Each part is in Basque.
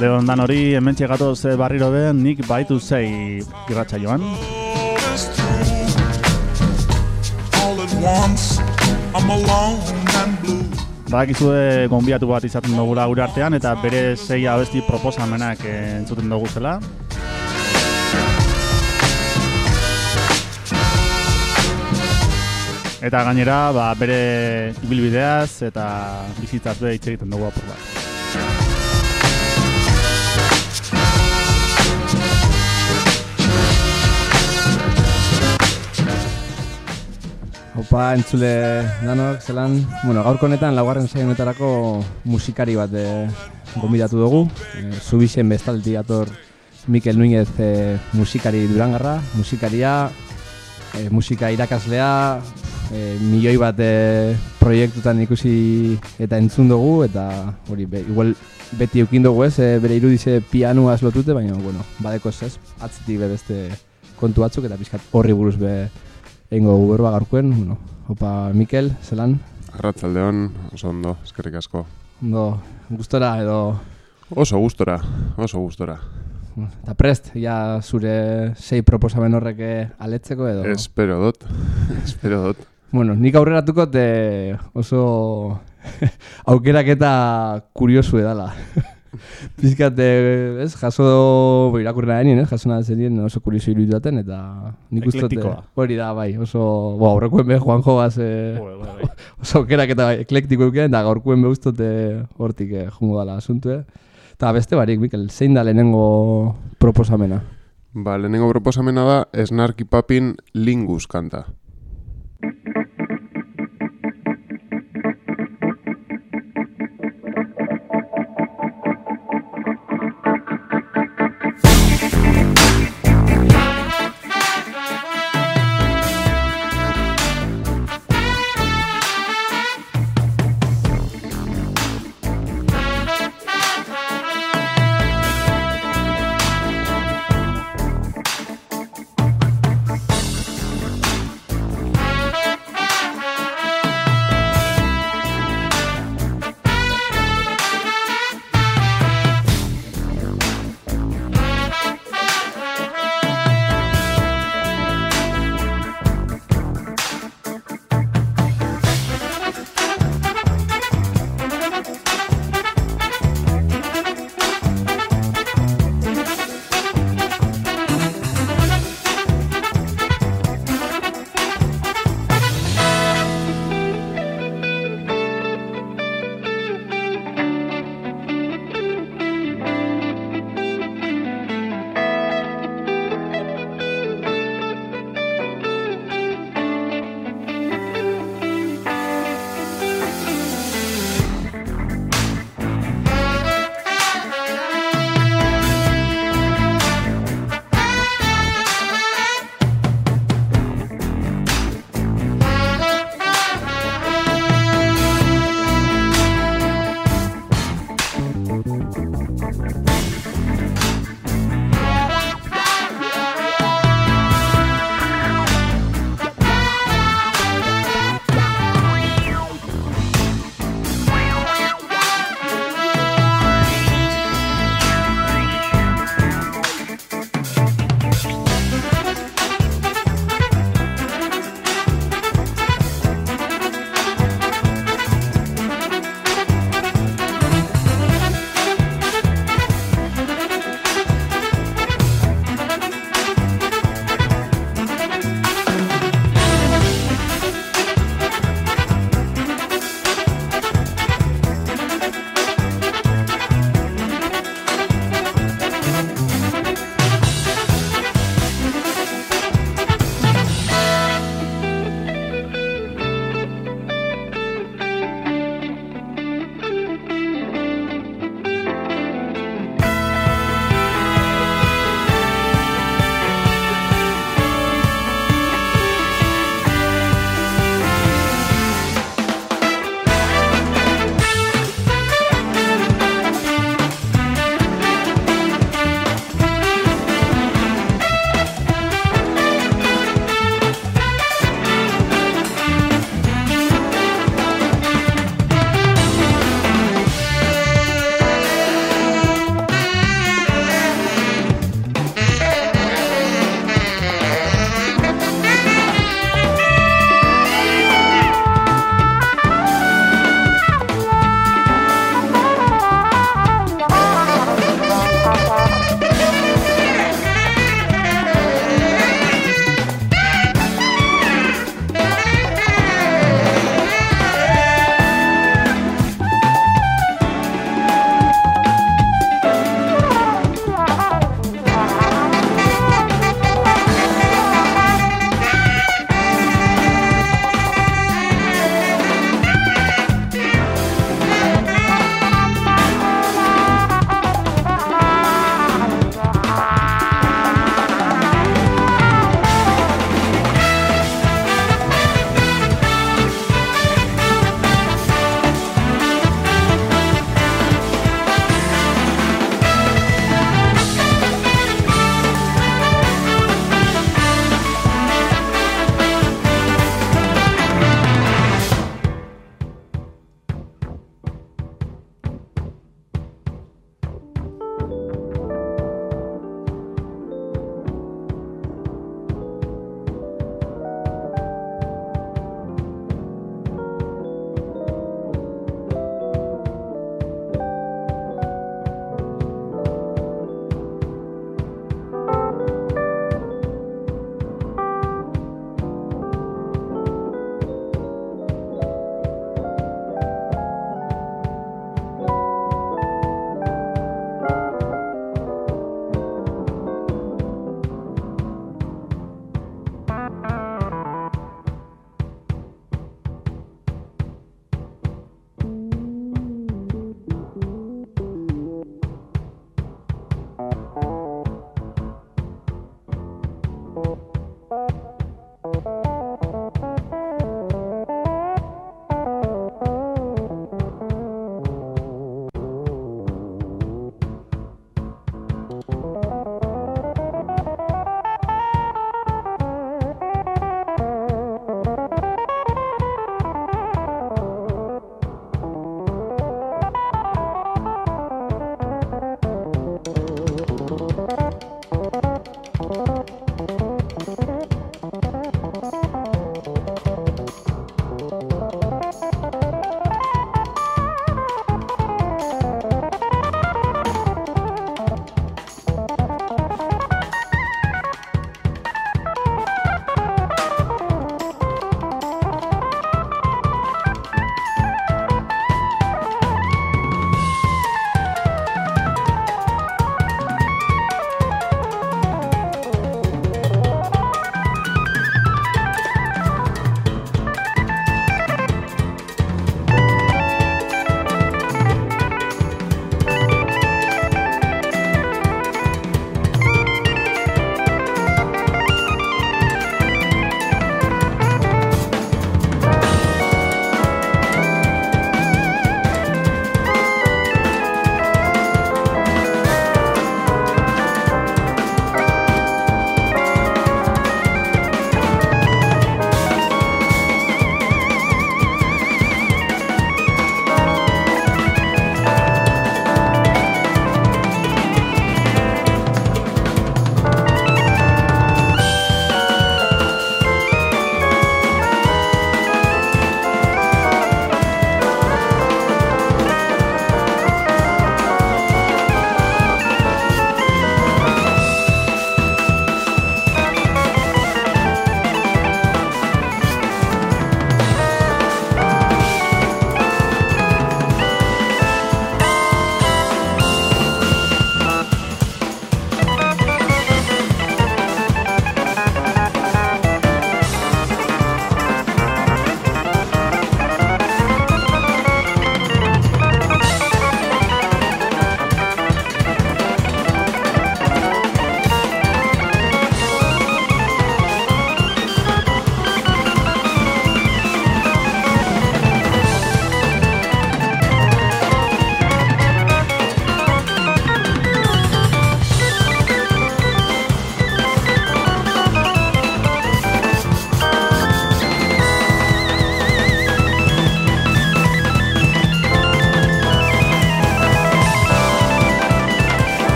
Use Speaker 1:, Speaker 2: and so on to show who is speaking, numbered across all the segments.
Speaker 1: Arratxalde ondan hori, hemen txegatoz barriro den, nik baitu zei irratxa joan. Badakizue gonbiatu bat izaten dugula gure artean eta bere zei abesti proposamenak entzuten dugu zela. Eta gainera, ba, bere ibilbideaz eta bizitzaz be hitz egiten dugu apur bat.
Speaker 2: Opa, entzule danok, zelan, bueno, gaurko honetan laugarren saionetarako musikari bat e, gombidatu dugu. E, Zubixen bestalti ator Mikel Nuñez e, musikari durangarra, musikaria, e, musika irakaslea, e, milioi bat e, proiektutan ikusi eta entzun dugu, eta hori, be, igual beti eukin dugu ez, e, bere irudize pianua lotute, baina, bueno, badeko ez, atzitik be beste kontu batzuk, eta pizkat horri buruz be Eingo guberba garkuen, bueno, opa Mikel, zelan?
Speaker 3: Arratzaldeon, oso ondo, eskerrik asko.
Speaker 2: Ondo, gustora edo...
Speaker 3: Oso gustora, oso gustora.
Speaker 2: Eta prest, ja zure sei proposamen horreke aletzeko edo?
Speaker 3: Espero dut, espero dut.
Speaker 2: Bueno, nik aurreratuko te oso aukerak eta kuriosu edala. Pizkat, ez, jaso irakurrena denin, ez, jaso nahi zenien oso kurioso iruditzen, eta nik uste hori da, bai, oso, bo, aurrekuen be, Juanjo gaz, e, oso kerak eta eklektiko euken, eta gaurkuen be ustote hortik eh, jungo dala asuntu, eh. Eta beste barik, Mikel, zein da lehenengo proposamena?
Speaker 3: Ba, lehenengo proposamena da, Snarky Papin Lingus kanta.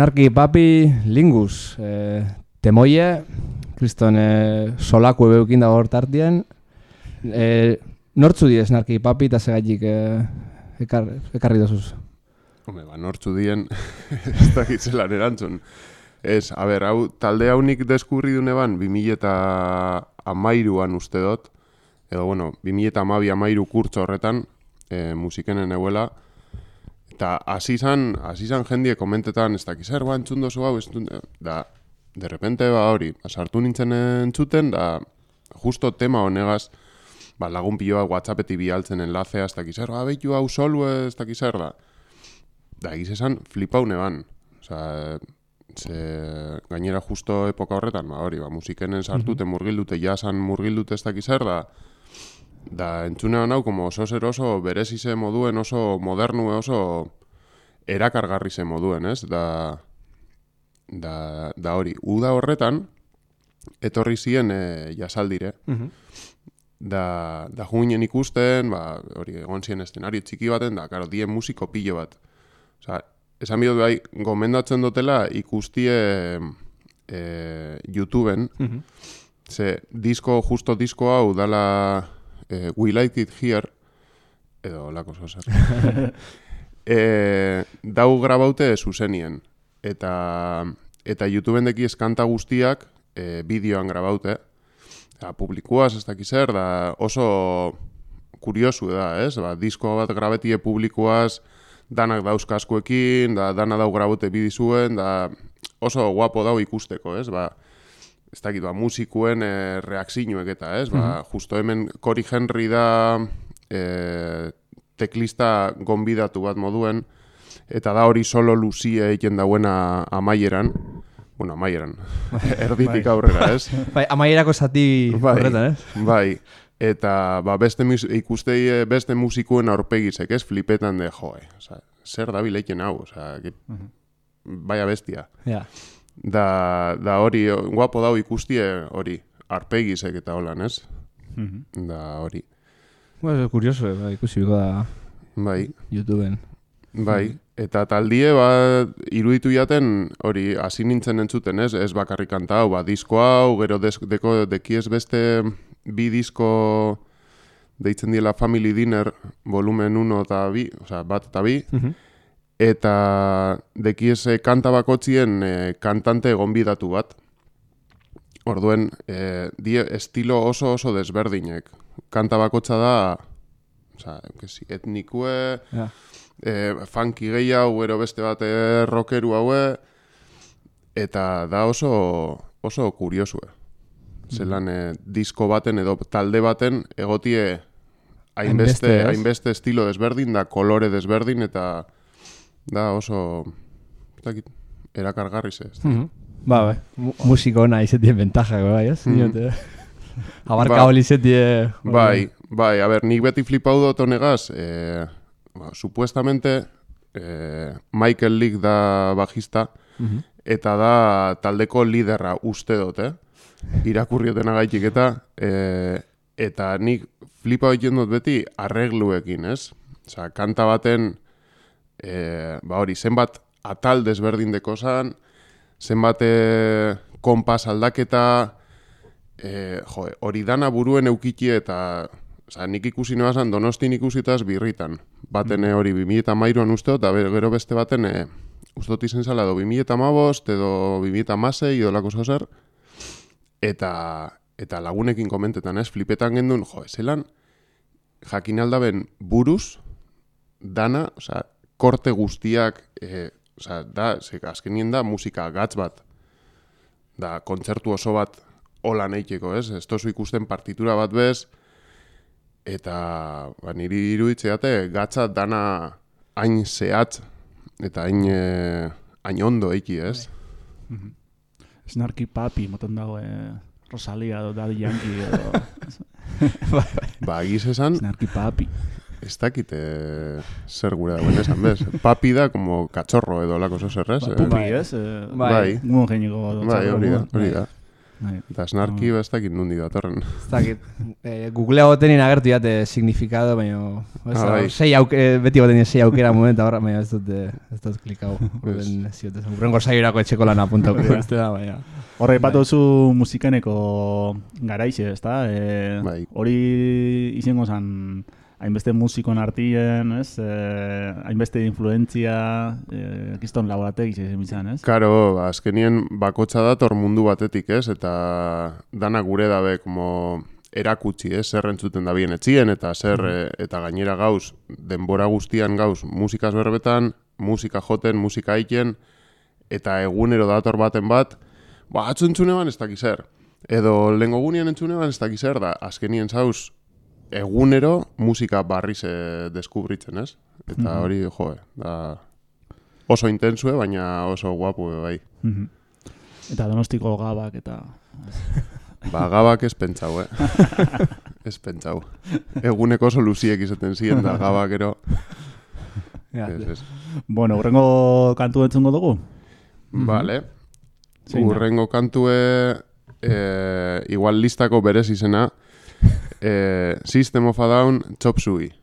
Speaker 2: Snarky Papi Lingus. E, temoie, kriston e, solaku ebeukin dago hortartien. E, nortzu die Snarky Papi eta segaitik e, ekar, ekarri dozuz?
Speaker 3: Hombre, ba, nortzu dien, ez dakit zelan erantzun. Ez, a ber, hau, talde hau nik deskurri dune ban, 2000 eta amairuan uste dut, edo, bueno, 2000 eta amabi amairu kurtso horretan, e, musikenen eguela, eta hasi izan, hasi izan jendie komentetan, ez dakiz, er, ba, entzun dozu hau, da, de repente, ba, hori, ba, sartu nintzen entzuten, da, justo tema honegaz, ba, lagun piloa whatsappetik bialtzen enlazea, ez dakiz, er, ba, behitu hau solu, ez dakiz, er, da, da, egiz esan, flipau neban, Osa, ze, gainera justo epoka horretan, ba, hori, ba, musikenen sartute, murgildute, jasan murgildute ez dakiz er, da, da entzunean hau, como oso zer oso berezi ze moduen, oso modernu, oso erakargarri ze moduen, ez? Da, da, da hori, uda horretan, etorri ziren e, jasaldire. Da, da juinen ikusten, ba, hori, egon ziren eszenario txiki baten, da, karo, dien musiko pilo bat. Osa, esan bidot bai, gomendatzen dutela ikustie e, YouTubeen, ze disko, justo disko hau dala e, We Like It Here, edo lako zozer. e, dau grabaute zuzenien, eta, eta YouTubeen deki eskanta guztiak e, bideoan grabaute, eta publikuaz ez dakiz zer, da oso kuriosu da, ez? Ba, disko bat grabetie publikoaz, danak dauzkaskoekin, da dana dau grabote bidizuen, da oso guapo dau ikusteko, ez? Ba, ez dakit, ba, musikuen e, reakzinuek eta, ez? Ba, justo hemen Cory Henry da e, teklista gonbidatu bat moduen, eta da hori solo luzie egiten dauena amaieran, bueno, amaieran, erditik aurrera, ez?
Speaker 2: Bai, amaierako zati
Speaker 3: Bai.
Speaker 2: horretan, ez?
Speaker 3: Bai, eta ba, beste ikustei eh, beste musikuen aurpegizek, ez flipetan de joe. Osa, zer da bileiken hau, osa, que, baia bestia.
Speaker 2: Ja.
Speaker 3: Da, da hori, guapo dau ikustie hori, arpegizek eta holan, ez?
Speaker 1: Mhm.
Speaker 3: Da hori,
Speaker 2: Bueno, kurioso, eh, bai, ikusi biko da
Speaker 3: bai,
Speaker 2: YouTubeen.
Speaker 3: bai. Eta taldie, ba, iruditu jaten, hori, hasi nintzen entzuten, ez? Ez bakarrik kanta hau, ba, disko hau, gero des, deko, dekiez beste bi disko deitzen diela Family Dinner, volumen 1 eta bi, osea, bat eta bi, eta dekiez eh, kanta bakotzien eh, kantante gonbidatu bat. Orduen, eh, die estilo oso oso desberdinek. Kanta bakotza da, osea, kesi, etnikue,
Speaker 2: Ja.
Speaker 3: eh, funky gehiago, gero beste bat rockeru haue, eta da oso, oso kuriosue. Zelan eh, disko baten edo talde baten egotie hainbeste,
Speaker 2: Hainbeste,
Speaker 3: hainbeste estilo desberdin, da kolore desberdin, eta da oso, dakit, erakargarri ze. ez dakit.
Speaker 2: Ba, bai. Mu musiko ona izetien ventaja, bai, ez?
Speaker 3: Mhm.
Speaker 2: Niote. Abarka
Speaker 3: Ba.
Speaker 2: hori izetie...
Speaker 3: Bai, bai, a ber, nik beti flipau dut honegaz, eh, ba, supuestamente eh, Michael Leak da bajista,
Speaker 2: Mhm.
Speaker 3: eta da taldeko liderra uste dut, eh? Irakurrioten agaitik eta, eh, eta nik flipa egiten dut beti arregluekin, ez? Osa, kanta baten, eh, ba hori, zenbat atal desberdin deko zenbat eh, kompas aldaketa, eh, jo, hori dana buruen eukiki eta Osa, nik ikusi nebazan donostin ikusitaz birritan. Baten hori 2008an uste dut, eta be- gero beste baten e, uste dut izen zala edo 2008 edo 2006 edo lako zozer. Eta, eta lagunekin komentetan ez, flipetan gendun, jo, zelan jakin aldaben buruz, dana, osea, korte guztiak, e, osea, da, ze, azkenien da musika gatz bat, da, kontzertu oso bat hola neiteko, ez? Ez tozu ikusten partitura bat bez, eta ba, niri iruditzeate gatza dana hain zehatz, eta hain, e, hain ondo eiki, ez?
Speaker 1: Snarky Papi, moten dago, eh, Rosalia edo Daddy Yankee edo
Speaker 3: Ba, egiz esan,
Speaker 1: Snarky Papi.
Speaker 3: Ez dakite zer gure dagoen esan, bez? Papi da, como cachorro edo lako zozer, ez?
Speaker 1: Ba,
Speaker 3: Eh,
Speaker 1: pupi,
Speaker 2: Bai.
Speaker 1: ez? Eh,
Speaker 2: Bai.
Speaker 3: Bai.
Speaker 1: Gun geniko.
Speaker 3: Bai, hori da, hori da.
Speaker 1: Bai.
Speaker 4: Eta snarki
Speaker 1: Ah.
Speaker 4: ba ez dakit nundi datorren.
Speaker 2: Ez dakit, e, Googlea gotenin agertu jate signifikado, baina ez,
Speaker 4: Ah, bai.
Speaker 2: sei auke, beti gotenin sei aukera momenta horra, baina ez dut, eh, ez dut klikau. Urrengo saiorako etxeko lan apuntauko beste da, baina.
Speaker 1: Horre, ipatu duzu musikeneko garaixe, ezta? E,
Speaker 4: Bai.
Speaker 1: Hori izango zen hainbeste musikon artien, ez? E, hainbeste influentzia, e, kiston laboratek izan ez?
Speaker 4: Karo, azkenien bakotsa dator mundu batetik, ez? Eta dana gure dabe, como erakutsi, ez? Zer entzuten da bien etzien, eta zer, eh, eta gainera gauz, denbora guztian gauz, musikaz berbetan, musika joten, musika aiken, eta egunero dator baten bat, ba, atzu entzune ban ez dakiz zer. Edo lehengo gunean entzune ban ez dakiz zer da, azkenien zauz, egunero musika barriz eh, deskubritzen, ez? Eta
Speaker 1: Mhm.
Speaker 4: hori, jo, da, oso intensue, baina oso guapu bai.
Speaker 1: Mhm. Eta donostiko gabak eta...
Speaker 4: Ba, gabak ez pentsau, eh? ez pentsau. Eguneko oso luziek izaten ziren da gabak ero.
Speaker 2: Ja,
Speaker 4: Ez, ez.
Speaker 1: Bueno, urrengo kantu entzungo dugu?
Speaker 4: Vale.
Speaker 1: Zein da?
Speaker 4: Urrengo kantue, eh, igual listako berez izena, eh, System of a Down, Chop Suey.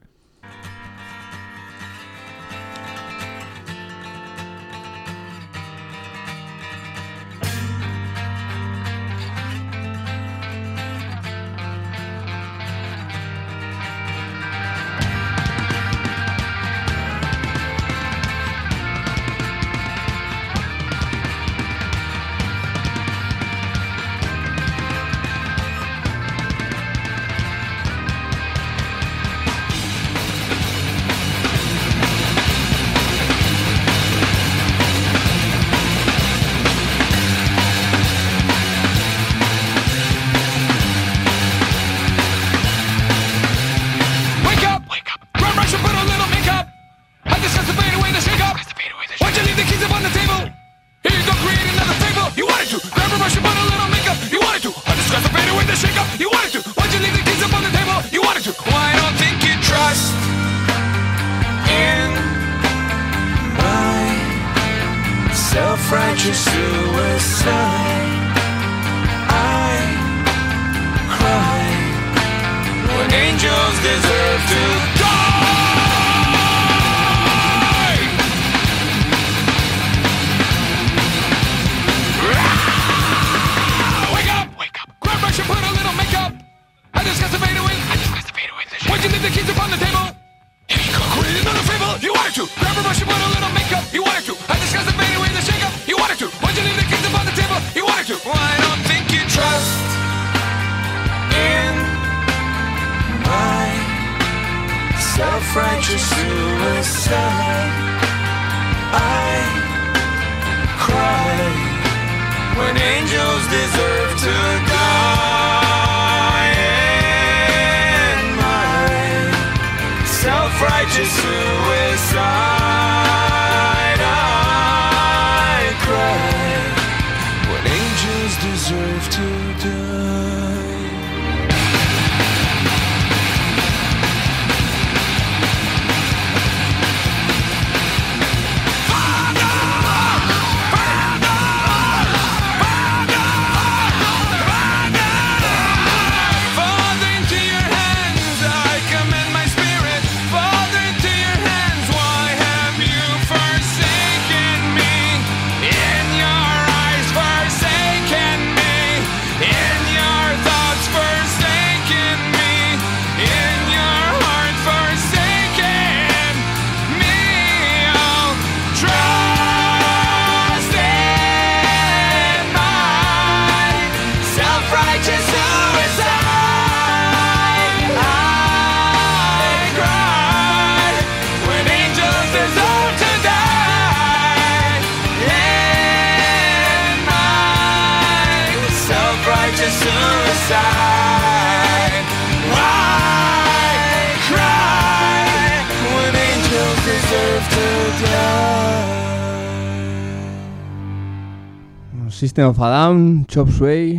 Speaker 2: System of a Down, Chop Suey,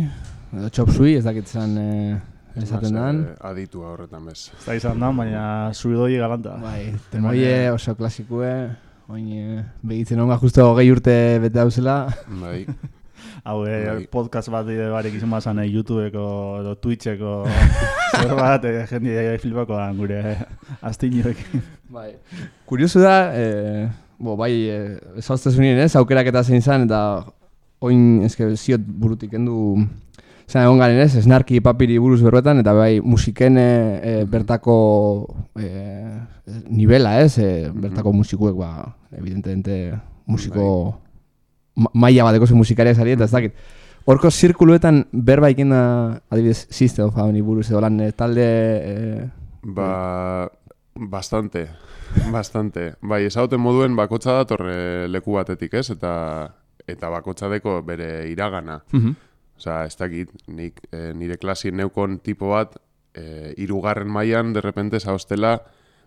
Speaker 2: edo Chop Suey, ez dakit zan eh, esaten dan.
Speaker 4: Eh, Aditua horretan bez.
Speaker 1: Ez da izan da, baina zuidoi galanta.
Speaker 2: Bai, temoie oso klasikue, oin eh, begitzen onga justo hogei urte bete dauzela.
Speaker 4: Bai.
Speaker 1: Hau, eh,
Speaker 3: Bai.
Speaker 1: podcast bat ide barek izan bazan eh, YouTubeko edo Twitcheko zer bat, eh, jende eh, flipakoan gure eh, astinioekin.
Speaker 2: Bai. Kuriosu da, eh, bo, bai, eh, esauztezunien ez, aukerak eta zein zan, eta oin, eske, ziot burutik endu, zan egon garen ez, esnarki papiri buruz berbetan, eta bai, musiken eh, bertako eh, nivela ez, eh, bertako musikuek, ba, evidentemente, musiko ma- maila bateko zen musikariak zari, eta ez dakit. Horko zirkuluetan berba ikin da, adibidez, System of Down buruz edo lan talde... Eh,
Speaker 3: Ba, bastante, bastante. Bai, esauten moduen bakotza dator leku batetik, ez? Eta eta bakotza deko bere iragana. Osea, ez dakit, nik, eh, nire klasien neukon tipo bat, eh, irugarren mailan de repente zaostela,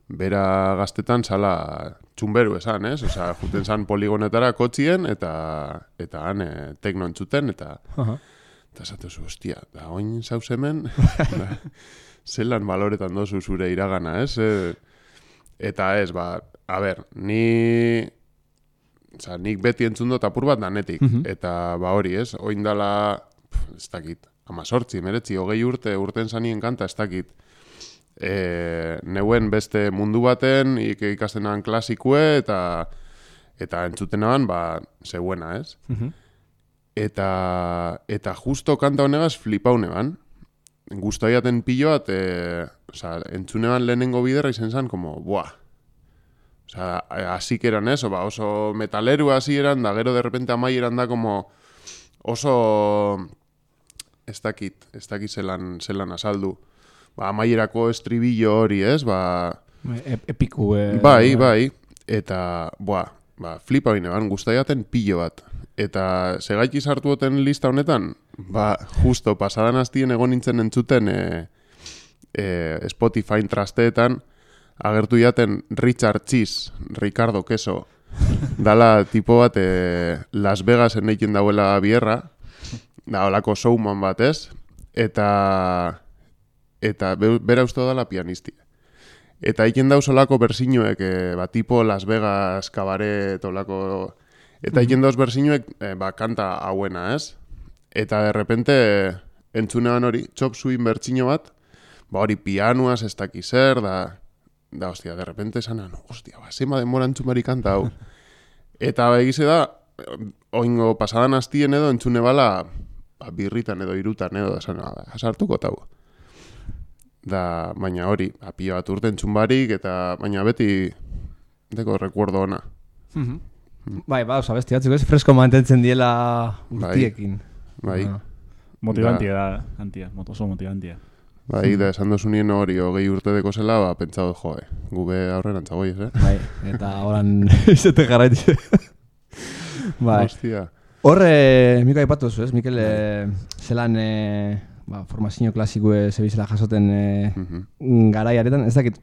Speaker 3: bera gaztetan sala txunberu esan, ez? Osea, juten zan poligonetara kotxien, eta, eta han eh, tekno entzuten, eta
Speaker 2: Aha.
Speaker 3: Eta esatu zu, ostia, da oin zauz hemen, da, zelan baloretan dozu zure iragana, ez? E, eta ez, ba, a ber, ni... Oza, nik beti entzun dut apur bat danetik. Eta, ba hori, ez? Oin dala, pf, ez dakit, amazortzi, meretzi, hogei urte, urten zanien kanta, ez dakit. E, neuen beste mundu baten, ik, ikastenan klasikue, eta eta entzutenan, ba, zeuena, ez? Eta, eta justo kanta honegaz flipau neban. Guztoiaten pilo bat, e, oza, entzunean lehenengo biderra izen zen, como, buah. Oza, hasik eran ez, ba, oso metaleru hasi eran, da gero de repente amai eran da, como, oso, ez dakit, ez dakit zelan, zelan azaldu. Ba, amaierako estribillo hori, ez, ba,
Speaker 2: E epiku, eh,
Speaker 3: Bai, bai, eta, boa, ba, flipa bine, ban, guztaiaten pilo bat. Eta segaiti sartu oten lista honetan, ba, justo, pasadan hastien egon nintzen entzuten e, e, Spotify trasteetan, agertu jaten Richard Cheese, Ricardo Queso, dala tipo bat e, Las Vegasen eiken dauela bierra, da holako showman bat ez, eta, eta be- bera uste dala pianistia. Eta egin dauz olako bersinuek, e, ba, tipo Las Vegas, kabaret, olako... Eta egin dauz bersinuek, e, ba, kanta hauena, ez? Eta de repente, entzunean hori, txop zuin bertsino bat, ba, hori pianuaz, ez daki zer, da, da, ostia, de repente esanan, ostia, ba, zema denbora entzumari kanta hau. Eta ba, egize da, oingo pasadan hastien edo entzune bala, ba, birritan edo irutan edo, esan, ba, sartuko tau. Da, baina hori, apio bat urte entzun barik, eta baina beti deko rekuerdo ona.
Speaker 2: Bai, ba, oza, besti batzuk ez, fresko mantentzen diela urtiekin.
Speaker 3: Bai,
Speaker 2: Ah.
Speaker 1: Motivantia da, antia, oso motivantia.
Speaker 3: Bai, da esan dozunien hori hogei urte deko zela, ba, pentsa dut, joe, gube aurrera antzagoiz, eh?
Speaker 2: Bai, eta horan izate jarraiti. bai.
Speaker 3: Hostia.
Speaker 2: Horre, Miko aipatu zu, ez? Mikel, eh, zelan eh, ba, formazio klasikue zebizela jasoten eh,
Speaker 3: Mhm.
Speaker 2: garaiaretan, ez dakit,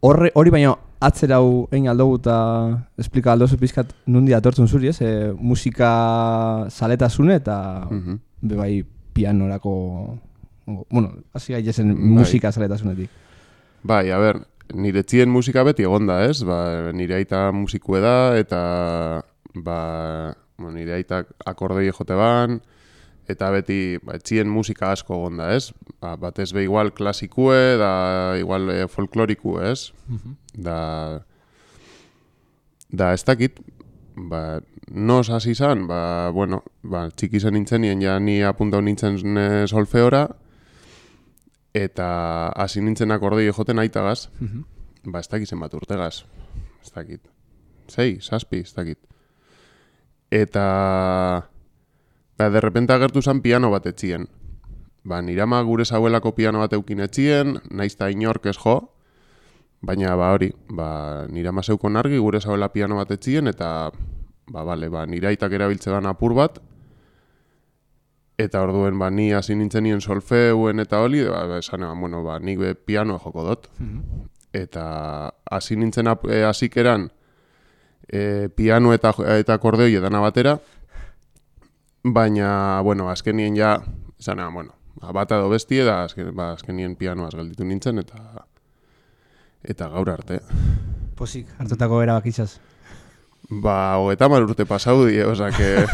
Speaker 2: horre, hori baino atzera hau egin aldogu eta esplika aldozu pizkat nundi atortzen zuri, ez? E, musika zaletasune eta
Speaker 3: Mhm.
Speaker 2: be bai pianorako, bueno, hasi gaitezen
Speaker 3: Bai.
Speaker 2: musika zaletasunetik.
Speaker 3: Bai, a ber, nire txien musika beti egonda, ez? Ba, nire aita musikue da, eta ba, bueno, nire aitak akordei jote ban, eta beti ba, txien musika asko egonda, ez? Ba, batez be igual klasikue, da igual e, folklorikue, ez? Da, da ez dakit, ba, nos hasi izan, ba, bueno, ba, txiki zen nintzen, nien ja ni apuntau nintzen eh, solfeora, eta hasi nintzen akordei joten aitagaz, ba, ez dakit zenbat urtegaz, ez dakit, sei, saspi, ez dakit. Eta, ba, derrepente agertu zen piano bat etxien. Ba, nirama gure zauelako piano bat eukin etxien, naiz ta inork ez jo, baina, ba, hori, ba, nirama zeukon argi gure zauela piano bat etxien, eta, ba, bale, ba, niraitak erabiltze ban apur bat, Eta orduen ba ni hasi nintzen nien solfeuen eta hori, ba, ba, esan eban, bueno, ba, nik be pianoa joko dut. Eta hasi nintzen eh, hasikeran e, piano eta, eta akordeoi edana batera, baina, bueno, azkenien ja, esan eban, bueno, ba, bata edo bestie, da azken, ba, azkenien pianoaz gelditu nintzen, eta eta gaur arte.
Speaker 2: Posik, hartutako erabakitzaz.
Speaker 3: Ba, hogeta mar urte pasau die, oza, que...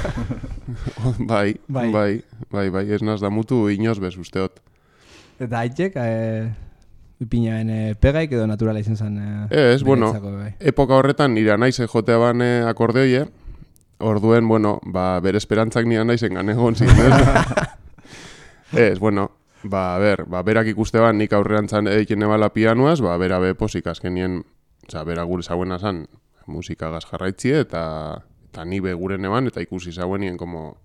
Speaker 3: bai,
Speaker 2: Bai.
Speaker 3: bai, bai, bai, ez naz da mutu inoz bez usteot.
Speaker 2: Eta haitek, e, ipinaen e, pegaik edo naturala izan zen. E,
Speaker 3: Ez, bueno,
Speaker 2: bai.
Speaker 3: epoka horretan nira naize jotea ban eh, akordeoie, orduen, bueno, ba, bere esperantzak nira naizen gan egon ziren, ez? bueno, ba, ber, ba, berak ikuste ban nik aurrerantzan egiten ebala pianuaz, ba, bera be posik azkenien, oza, bera gure zauena zan, musikagaz jarraitzie, eta, eta ni be gure neban, eta ikusi zauenien, como,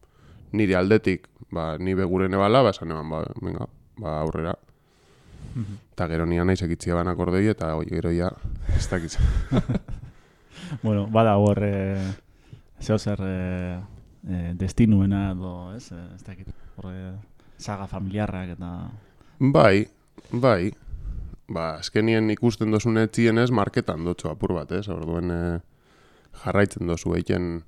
Speaker 3: nire aldetik, ba, ni be gure nebala, ba, esan eban, ba, venga, ba, aurrera. Eta gero nian naiz ekitzia ban akordei, eta oi, gero ja, ez dakitz.
Speaker 1: Bueno, bada hor, e, zeo zer e, e, destinuena edo, ez, ez dakit, hor, e, saga familiarrak eta...
Speaker 3: Bai, bai. Ba, azkenien ikusten dozun etzien ez, marketan dotxo apur bat, ez? Orduen e, jarraitzen dozu eiken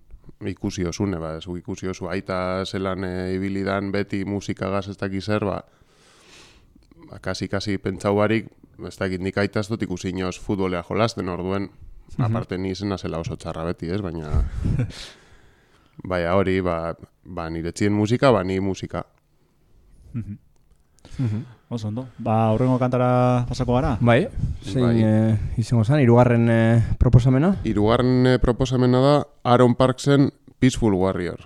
Speaker 3: ikusi osune, ba, ez ikusi osu aita zelan e, ibilidan beti musikagaz ez dakiz zer, ba, ba, kasi, kasi pentsau barik, ez dakit nik aita ez dut ikusi inoz futbolea jolasten, orduen, aparte ni izena zela oso txarra beti, ez? Baina, baina hori, ba, ba nire txien musika, ba ni musika.
Speaker 1: Oso ondo. Ba, aurrengo kantara pasako gara?
Speaker 2: Bai, zein
Speaker 3: Bai.
Speaker 2: e, izango zen, irugarren e, proposamena?
Speaker 3: Hirugarren eh, proposamena da Aaron Parksen Peaceful Warrior.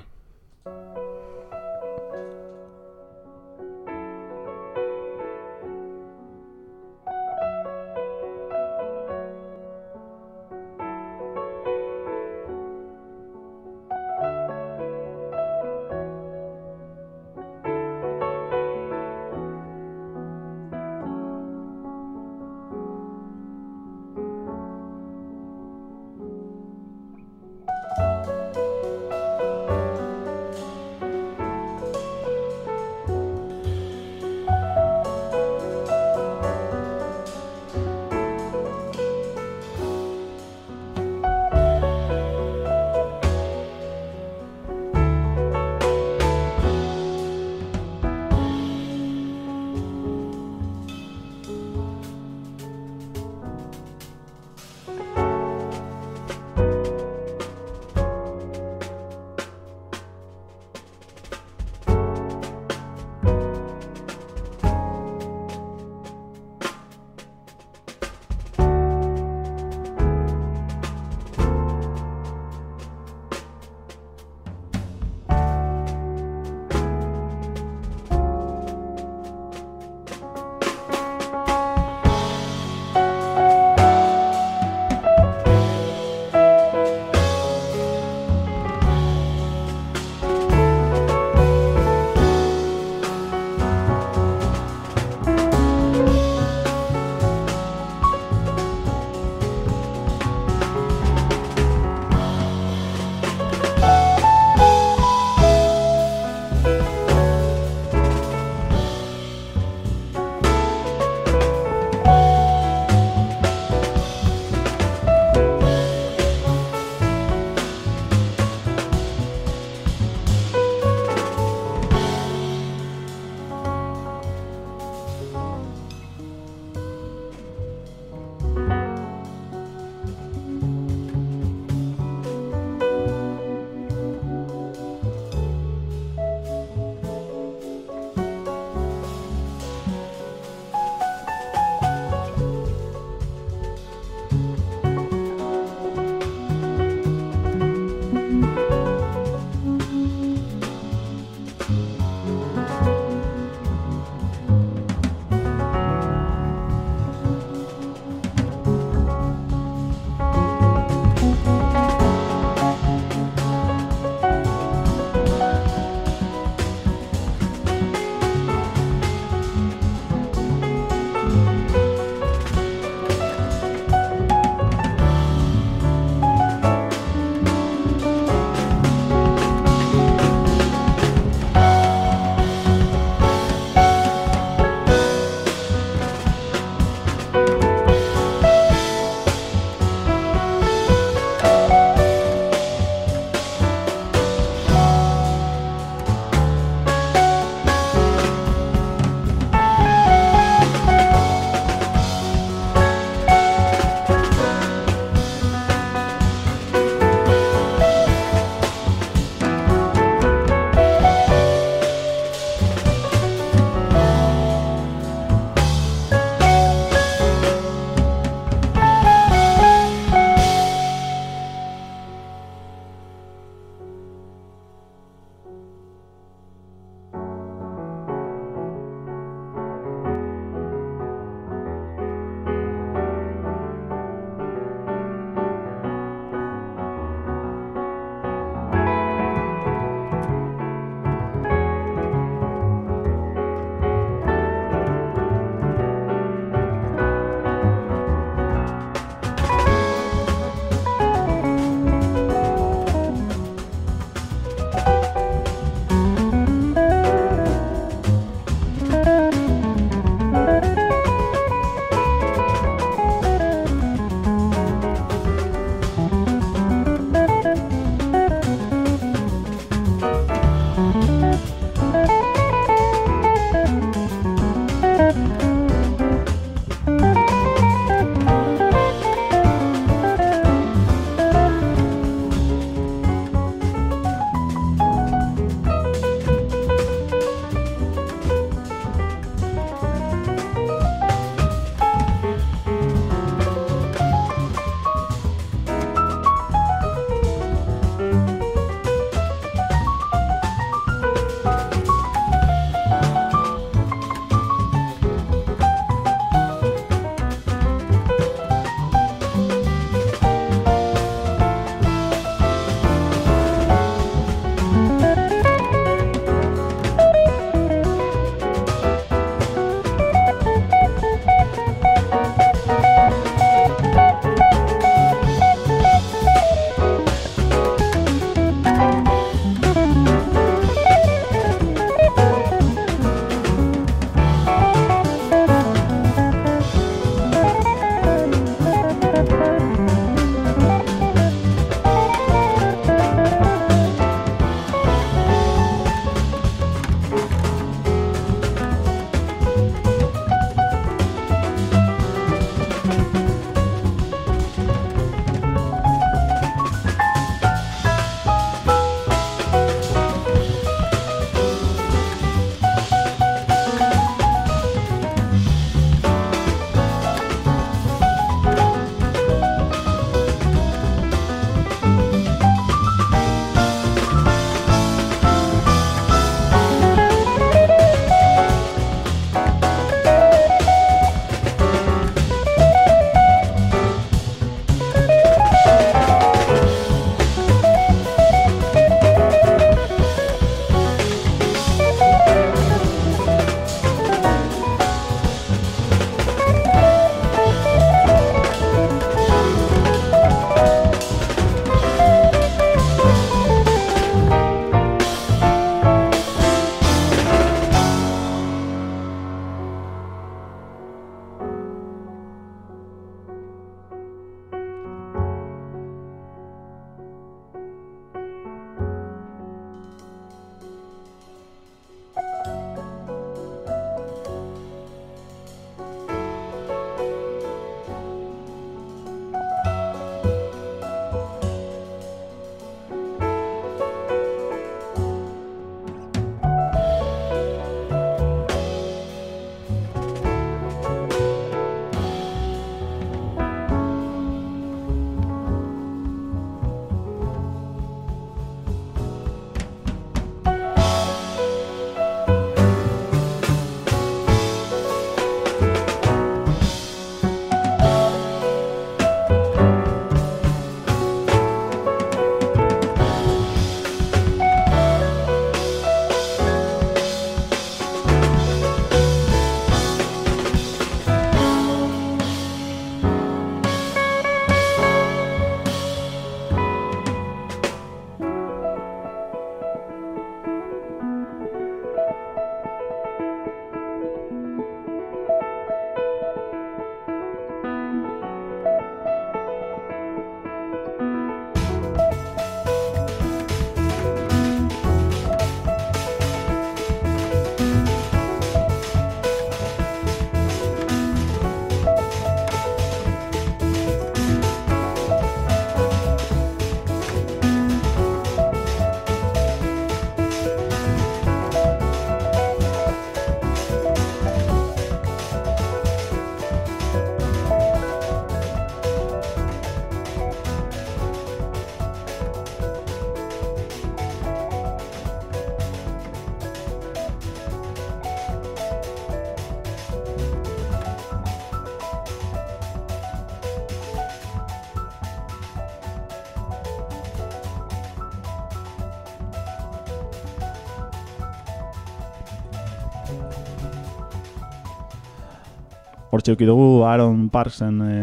Speaker 1: Hortxe euki dugu Aaron Parksen e,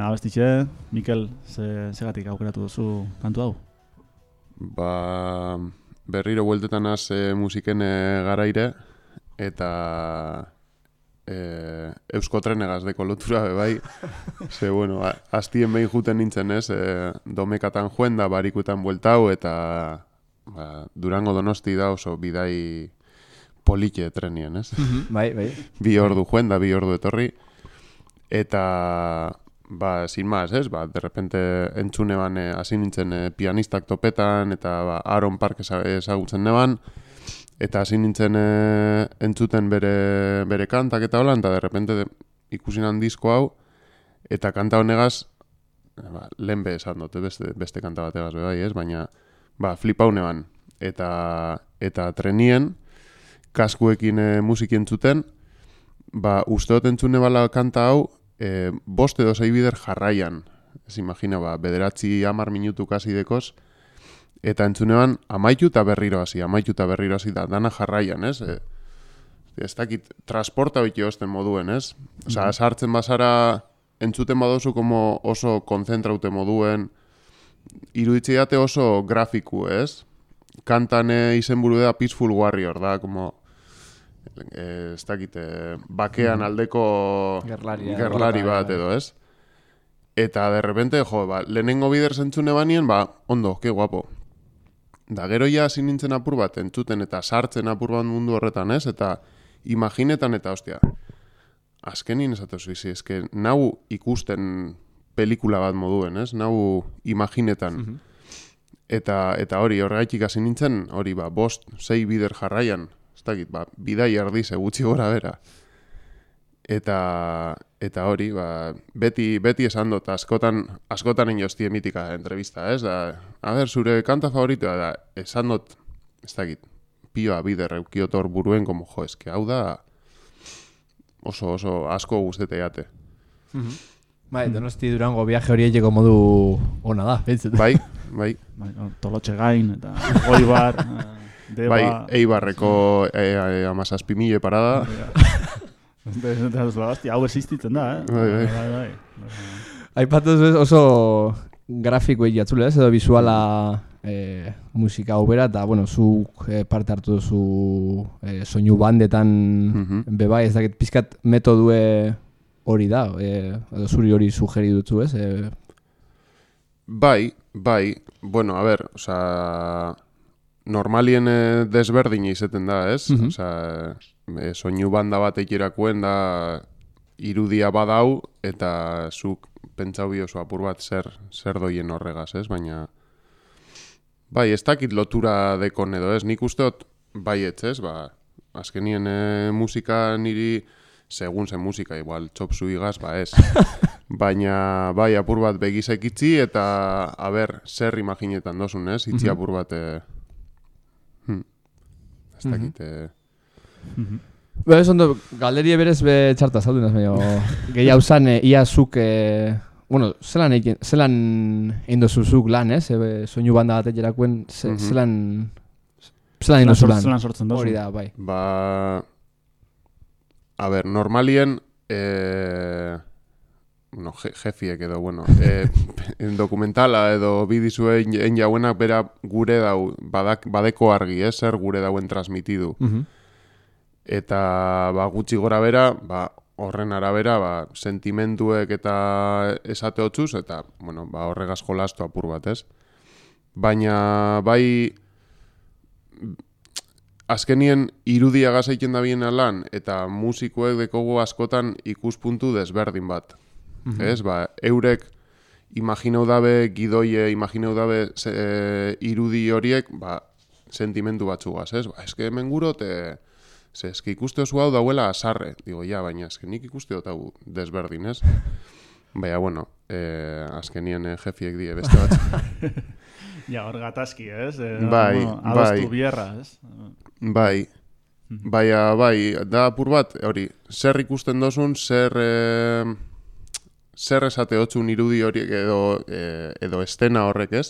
Speaker 1: abestitxe. Mikel, ze, zegatik aukeratu duzu kantu hau?
Speaker 3: Ba, berriro bueltetan az e, musiken e, garaire, eta e, eusko trenegaz deko lotura be bai. Ze, bueno, a- astien behin juten nintzen ez, e, domekatan joen da, barikutan bueltau, eta ba, Durango donosti da oso bidai politxe trenien, ez?
Speaker 2: Bai, bai.
Speaker 3: bi ordu joen da, bi ordu etorri. Eta, ba, sin más, ez? Ba, de repente entzune ban, eh, hasi nintzen eh, pianistak topetan, eta ba, Aaron Park eza- ezagutzen neban, eta hasi nintzen eh, entzuten bere, bere kantak eta hola, eta de repente de, ikusi nan disko hau, eta kanta honegaz, ba, lehen be esan dute, beste, beste kanta bategaz be bai, ez? Baina, ba, flipau neban. Eta, eta trenien, kaskuekin e, musiki entzuten, ba, uste dut entzune bala kanta hau, e, bost edo zei bider jarraian. Ez imagina, ba, bederatzi amar minutu kasi dekoz, eta entzunean amaitu eta berriro hasi, amaitu eta berriro hasi da, dana jarraian, ez? E, ez dakit, transporta hori osten moduen, ez? Osa, sartzen bazara, entzuten badozu como oso konzentraute moduen, iruditze date oso grafiku, ez? Kantan eh, izenburu da Peaceful Warrior, da, como ez dakit, eh, bakean aldeko
Speaker 2: Gerlaria,
Speaker 3: gerlari
Speaker 2: bai,
Speaker 3: bat
Speaker 2: bai.
Speaker 3: edo, ez? Eta de repente, jo, ba, lehenengo bider zentzune banien, ba, ondo, ke guapo. Da gero ja hasi nintzen apur bat entzuten eta sartzen apur bat mundu horretan, ez? Eta imaginetan eta, ostia, azkenin esatu zuizi, eske nau ikusten pelikula bat moduen, ez? Nau imaginetan. Eta, eta hori, horregaitik hasi nintzen, hori, ba, bost, sei bider jarraian, ez dakit, ba, bidai erdiz gutxi gora bera. Eta, eta hori, ba, beti, beti esan dut, askotan, askotan inoztie mitika entrevista, ez? Da, a ber, zure kanta favoritoa da, esan dut, ez dakit, pioa bider eukiotor buruen, como, jo, eske hau da, oso, oso asko guztete jate.
Speaker 2: Bai, donosti durango viaje hori egeko modu ona da, behintzat.
Speaker 3: Bai, bai,
Speaker 1: Bai, no, tolotxe gain, eta goibar, eh, deba...
Speaker 3: bai, eibarreko e, e, amazazpi mile parada,
Speaker 1: hostia, hau existitzen da, eh?
Speaker 3: Bai, bai.
Speaker 1: bai, bai.
Speaker 2: Aipatu duzu oso grafikoei jatzule, ez? Edo visuala e, musika hau bera, eta, bueno, zuk e, parte hartu duzu e, soinu bandetan
Speaker 3: Mhm.
Speaker 2: bebai, ez dakit pizkat metodue hori da, e, edo zuri hori sugeri dutzu, ez? E,
Speaker 3: Bai, bai, bueno, a ver, osea, normalien eh, desberdina izeten da, ez?
Speaker 2: Mhm.
Speaker 3: Osea, e, soinu banda bat ekirakuen da irudia badau eta zuk pentsau bi oso apur bat zer, zer doien horregaz, ez? Baina, bai, ez dakit lotura dekon edo, ez? Nik usteot, bai ez? Ba, azkenien e, musika niri, segun zen musika, igual, txop zuigaz, ba ez. Baina, bai, apur bat begizek itzi eta, a ber, zer imaginetan dozun, ez? Itzi apur bat, e, hmm, ez dakit, e,
Speaker 2: Ba, ez ondo, galderie berez be txarta zaldu naz, baina gehi hau zan, e, ia zuk, e, bueno, zelan egin, zelan egin dozu zuk lan, ez? E, soinu banda bat egerakuen, ze,
Speaker 3: Mhm.
Speaker 2: zelan, zelan egin Lan
Speaker 1: zelan sortzen dozu.
Speaker 2: Hori da, bai.
Speaker 3: Ba... A ber, normalien... E... Bueno, je, jefiek edo, bueno, e, en dokumentala edo bidizue en jauenak bera gure dau, badak, badeko argi, eh, zer gure dauen transmitidu.
Speaker 2: Mhm.
Speaker 3: Eta ba, gutxi gora bera, ba, horren arabera, ba, sentimenduek eta esate hotzuz, eta bueno, ba, horregaz jolastu apur bat, ez? Baina bai azkenien irudia gazaiten da bien lan, eta musikoek dekogu askotan ikuspuntu desberdin bat. Ez, ba, eurek imagineu dabe, gidoie, imagineu dabe ze, e, irudi horiek, ba, sentimendu batzugaz, ez? Ba, eske hemen gurot, e, ze, eske ikuste oso hau dauela asarre. Digo, ja, baina eske nik ikuste dut hau desberdin, ez? Baina, bueno, e, azkenien e, jefiek die beste bat.
Speaker 1: Ja, hor gatazki, ez? Eh,
Speaker 3: Bai,
Speaker 1: bueno,
Speaker 3: bai.
Speaker 1: bierra, ez?
Speaker 3: Bai, baina, bai, da apur bat, hori, zer ikusten dozun, zer, e, zer esate hotzun irudi horiek edo, e, edo estena horrek ez,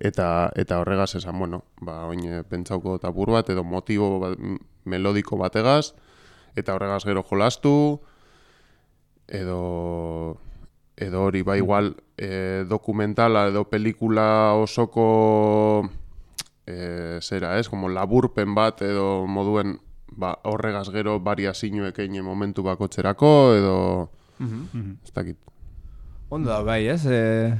Speaker 3: eta, eta horregaz esan, bueno, ba, oin e, pentsauko dut apur bat, edo motibo bat, melodiko bategaz, eta horregaz gero jolastu, edo edo hori ba igual e, dokumentala edo pelikula osoko e, zera, ez, como laburpen bat edo moduen ba, horregaz gero variazioek eine momentu bakotzerako edo ez dakit.
Speaker 2: Ondo da, bai, ez? E,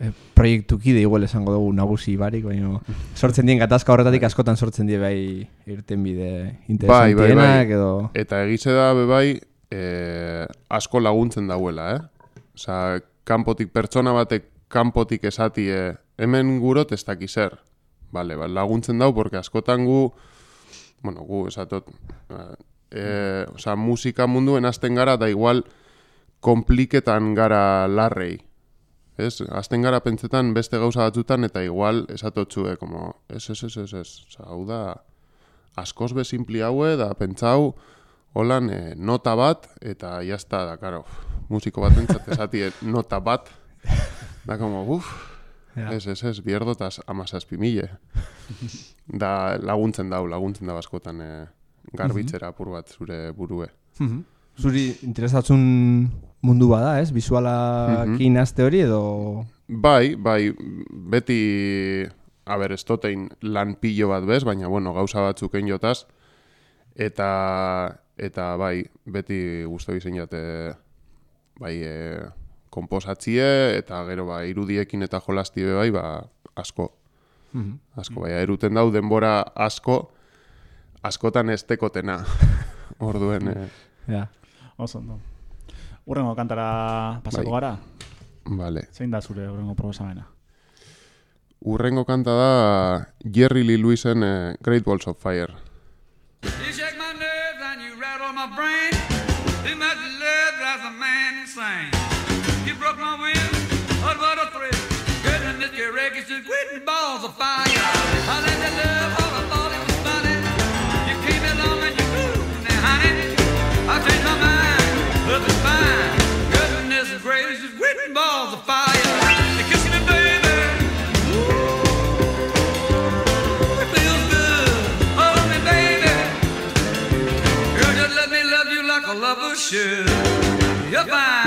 Speaker 2: e, proiektu kide igual esango dugu nagusi barik, baina sortzen dien gatazka horretatik askotan sortzen die bai irten bide
Speaker 3: Bai, bai, bai.
Speaker 2: interesantienak edo...
Speaker 3: Eta egize da be bai e, asko laguntzen dauela, eh? Osa, kanpotik pertsona batek kanpotik esatie hemen gurot ez daki zer. Vale, ba, laguntzen dau, porque askotan gu, bueno, gu esatot, e, osa, musika munduen hasten gara, da igual kompliketan gara larrei. Ez, azten gara pentsetan beste gauza batzutan eta igual esatotzue, como, ez, ez, ez, ez, ez, Osa, hau da, askoz be simpli haue, da pentsau, holan, e, nota bat, eta jazta, da, karo, musiko bat entzat esatie nota bat, da, como, uff,
Speaker 2: Ja.
Speaker 3: ez, ez, ez, bierdotaz amazazpi mile. da, laguntzen dau, laguntzen da askotan e, garbitzera apur bat zure burue.
Speaker 2: Mhm. Zuri interesatzun mundu bada, ez? Visualakin aste hori edo...
Speaker 3: Bai, bai, beti, a ber, ez dotein lan pilo bat bez, baina, bueno, gauza batzuk jotaz, eta, eta bai, beti guztu izan jate, bai, e, komposatzie, eta gero, ba, irudiekin eta jolasti be bai, ba, asko,
Speaker 2: Mhm.
Speaker 3: asko, bai, eruten dau denbora asko, askotan ez tekotena, orduen, e,
Speaker 2: Ja.
Speaker 1: Oso, ondo. Urrengo kantara pasako
Speaker 3: Bai.
Speaker 1: gara?
Speaker 3: vale.
Speaker 1: Zein da zure urrengo proposamena?
Speaker 3: Urrengo kanta da Jerry Lee Lewisen eh, Great Balls of Fire.
Speaker 5: You shake my nerves and you rattle my brain. Too much love drives a man insane. You broke my will, oh what a thrill. Goodness, Mr. Records just quitting balls of fire. You're fine.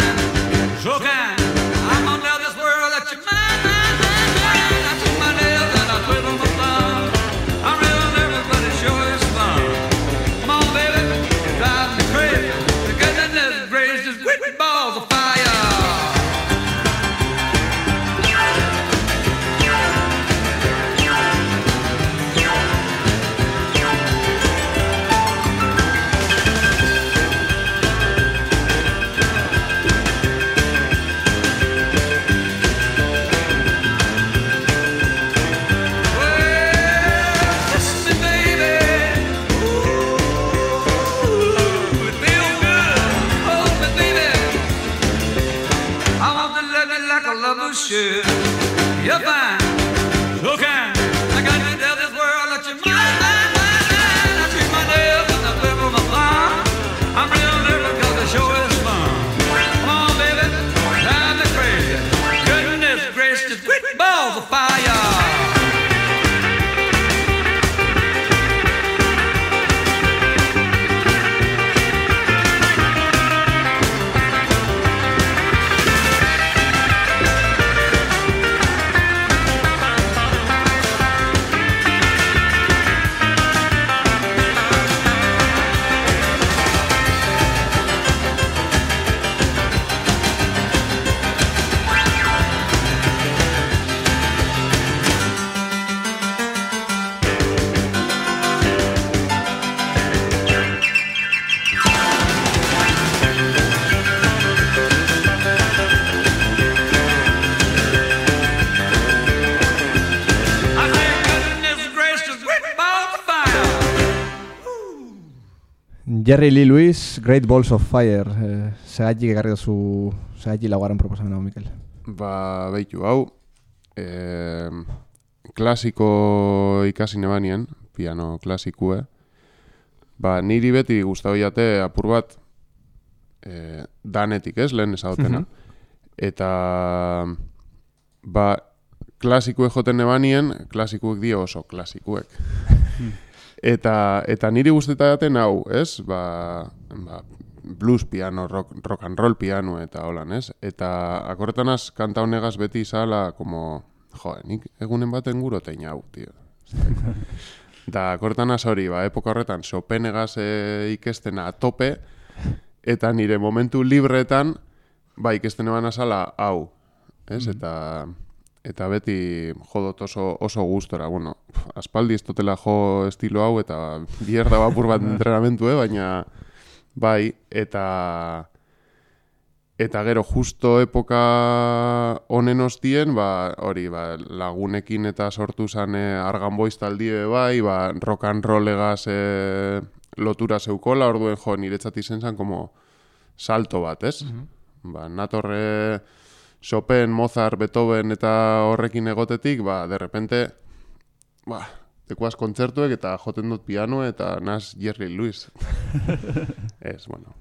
Speaker 2: Jerry Lee Lewis, Great Balls of Fire. Eh, Zagatik egarri dozu, zagatik laugarren proposamen hau, Mikel.
Speaker 3: Ba, behitu, hau, e, klasiko ikasi nebanien, piano klasikue, ba, niri beti gustau jate apur bat e, danetik, ez, lehen esagotena. Eta, ba, klasikuek joten nebanien, klasikuek dio oso klasikuek. eta, eta niri guztetan jaten hau, ez, ba, ba, blues piano, rock, rock and roll piano eta holan, ez? Eta akorretanaz kanta honegaz beti izala, como, jo, nik egunen baten gurotein hau, tio. Da, akorretanaz hori, ba, epoka horretan, sopenegaz e, ikestena a tope, eta nire momentu libretan, ba, ikesten eban azala, hau, ez? Eta, eta beti jodot oso, oso gustora, bueno, aspaldi ez dutela jo estilo hau, eta bierda bapur bat entrenamentu, eh? baina bai, eta eta gero justo epoka honen ostien, ba, hori, ba, lagunekin eta sortu zan eh, argan boiz taldie bai, ba, rock and roll egaz eh, lotura zeukola, orduen jo, niretzat izen zan, como salto bat, ez? Ba, natorre Chopin, Mozart, Beethoven eta horrekin egotetik, ba, de repente, ba, tekuaz kontzertuek eta joten dut piano eta naz Jerry Lewis. ez, bueno.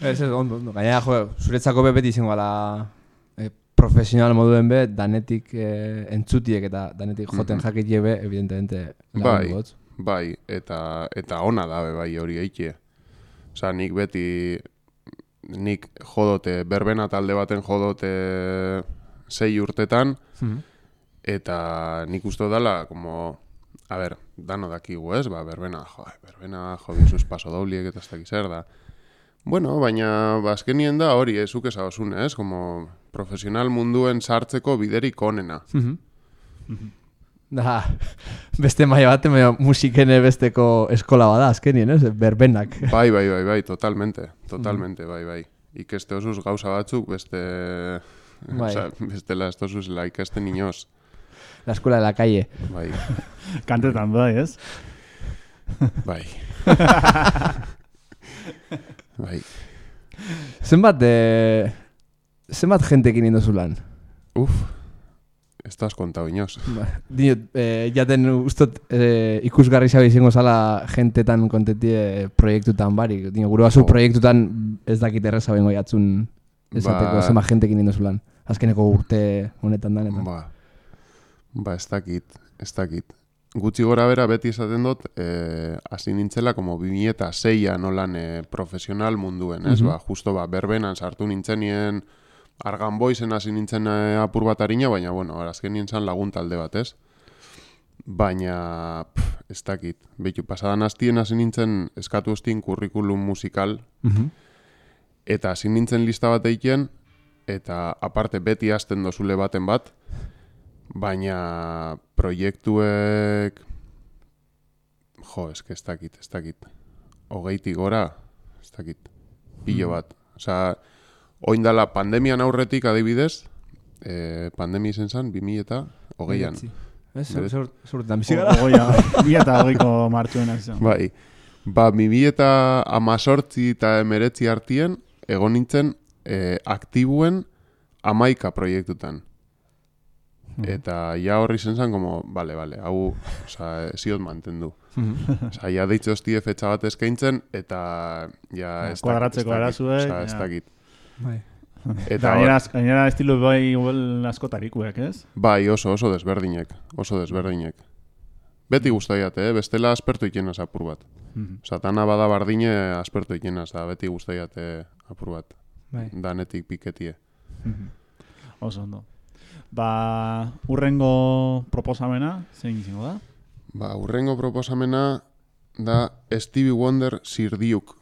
Speaker 2: Ez, ez, ondo, ondo. Gainera, jo, zuretzako be beti izango gala eh, profesional moduen be, danetik eh, entzutiek eta danetik joten jakitie be, evidentemente.
Speaker 3: Bai,
Speaker 2: gotz.
Speaker 3: bai, eta, eta ona da be bai hori eikie. Osa, nik beti, nik jodote, berbena talde baten jodote sei urtetan,
Speaker 2: Mhm.
Speaker 3: eta nik uste dala, como, a ber, dano dakigu, ez? Ba, berbena, jo, berbena, jo, bizuz paso dobliek eta ez dakiz da. Bueno, baina, ba, azkenien da hori, ez, uke zaosun, ez? Como, profesional munduen sartzeko biderik onena.
Speaker 2: Da, beste maila bat, baina musikene besteko eskola bada, azkenien, ez? Berbenak.
Speaker 3: Bai, bai, bai, bai, totalmente, totalmente, bai, bai. Ikeste osuz gauza batzuk, beste...
Speaker 2: Bai.
Speaker 3: Osea, bestela ez tosuz la ikasten inoz.
Speaker 2: La escuela de la calle.
Speaker 3: Bai,
Speaker 1: Kantetan bai, ez?
Speaker 3: bai. bai.
Speaker 2: Zenbat, eh, zenbat jentekin indozu lan?
Speaker 3: Uf, ez da kontau inoz.
Speaker 2: Ba, Diot, eh, jaten ustot eh, ikusgarri zabe izango zala jentetan kontetie proiektutan barik. Dino, gure bazu
Speaker 3: Jo.
Speaker 2: proiektutan ez dakit erreza bengo jatzun esateko
Speaker 3: Ba-
Speaker 2: zenbat jentekin lan. Azkeneko urte honetan danetan.
Speaker 3: Ba, ba, ez dakit, ez dakit. Gutxi gora bera beti esaten dut, eh, hasi nintzela, como 2006an nolan eh, profesional munduen, ez?
Speaker 2: Mhm.
Speaker 3: Ba, justo ba, berbenan sartu nintzenien argan boizen hasi nintzen eh, apur bat harina, baina, bueno, azken nintzen lagun talde bat, ez? Baina, pff, ez dakit. Beitu, pasadan hastien hasi nintzen eskatu ostien kurrikulum musikal,
Speaker 2: Mhm.
Speaker 3: eta hasi nintzen lista bat egiten, eta aparte beti hasten dozule baten bat, baina proiektuek, jo, eske ez dakit, ez dakit, hogeitik gora, ez dakit, pilo bat. Osea, oin dala pandemian aurretik adibidez, eh, pandemia izen zen, 2000 eta hogeian.
Speaker 2: Ez, zurtetan bizi gara.
Speaker 1: Ogoia, bi eta hogeiko martxuen.
Speaker 3: Bai, ba, 2000 eta amazortzi eta emeretzi hartien, egon nintzen eh, aktibuen amaika proiektutan. Eta ja horri zen zen, como, bale, bale, hau, oza, ziot mantendu.
Speaker 2: Mhm.
Speaker 3: Osa, ja deitzo hostie fetxa bat eskaintzen, eta ja
Speaker 1: Ja,
Speaker 3: ez dakit,
Speaker 1: kuadratzeko
Speaker 3: ez dakit,
Speaker 1: arazoek,
Speaker 3: osea, ez
Speaker 1: ja.
Speaker 3: dakit.
Speaker 2: Bai.
Speaker 1: Eta gainera, gainera estilo bai igual askotarikuek, ez?
Speaker 3: bai, oso, oso desberdinek, oso desberdinek. Beti guztaiat, eh? bestela aspertu ikenaz apur bat.
Speaker 1: Mhm.
Speaker 3: Osa, dana bada bardine aspertu ikenaz, da beti guztaiat eh, apur bat.
Speaker 2: Bai.
Speaker 3: Danetik piketie.
Speaker 1: Mhm. Oso ondo. Ba, urrengo proposamena, zein izango da?
Speaker 3: Ba, urrengo proposamena da Stevie Wonder Sirdiuk.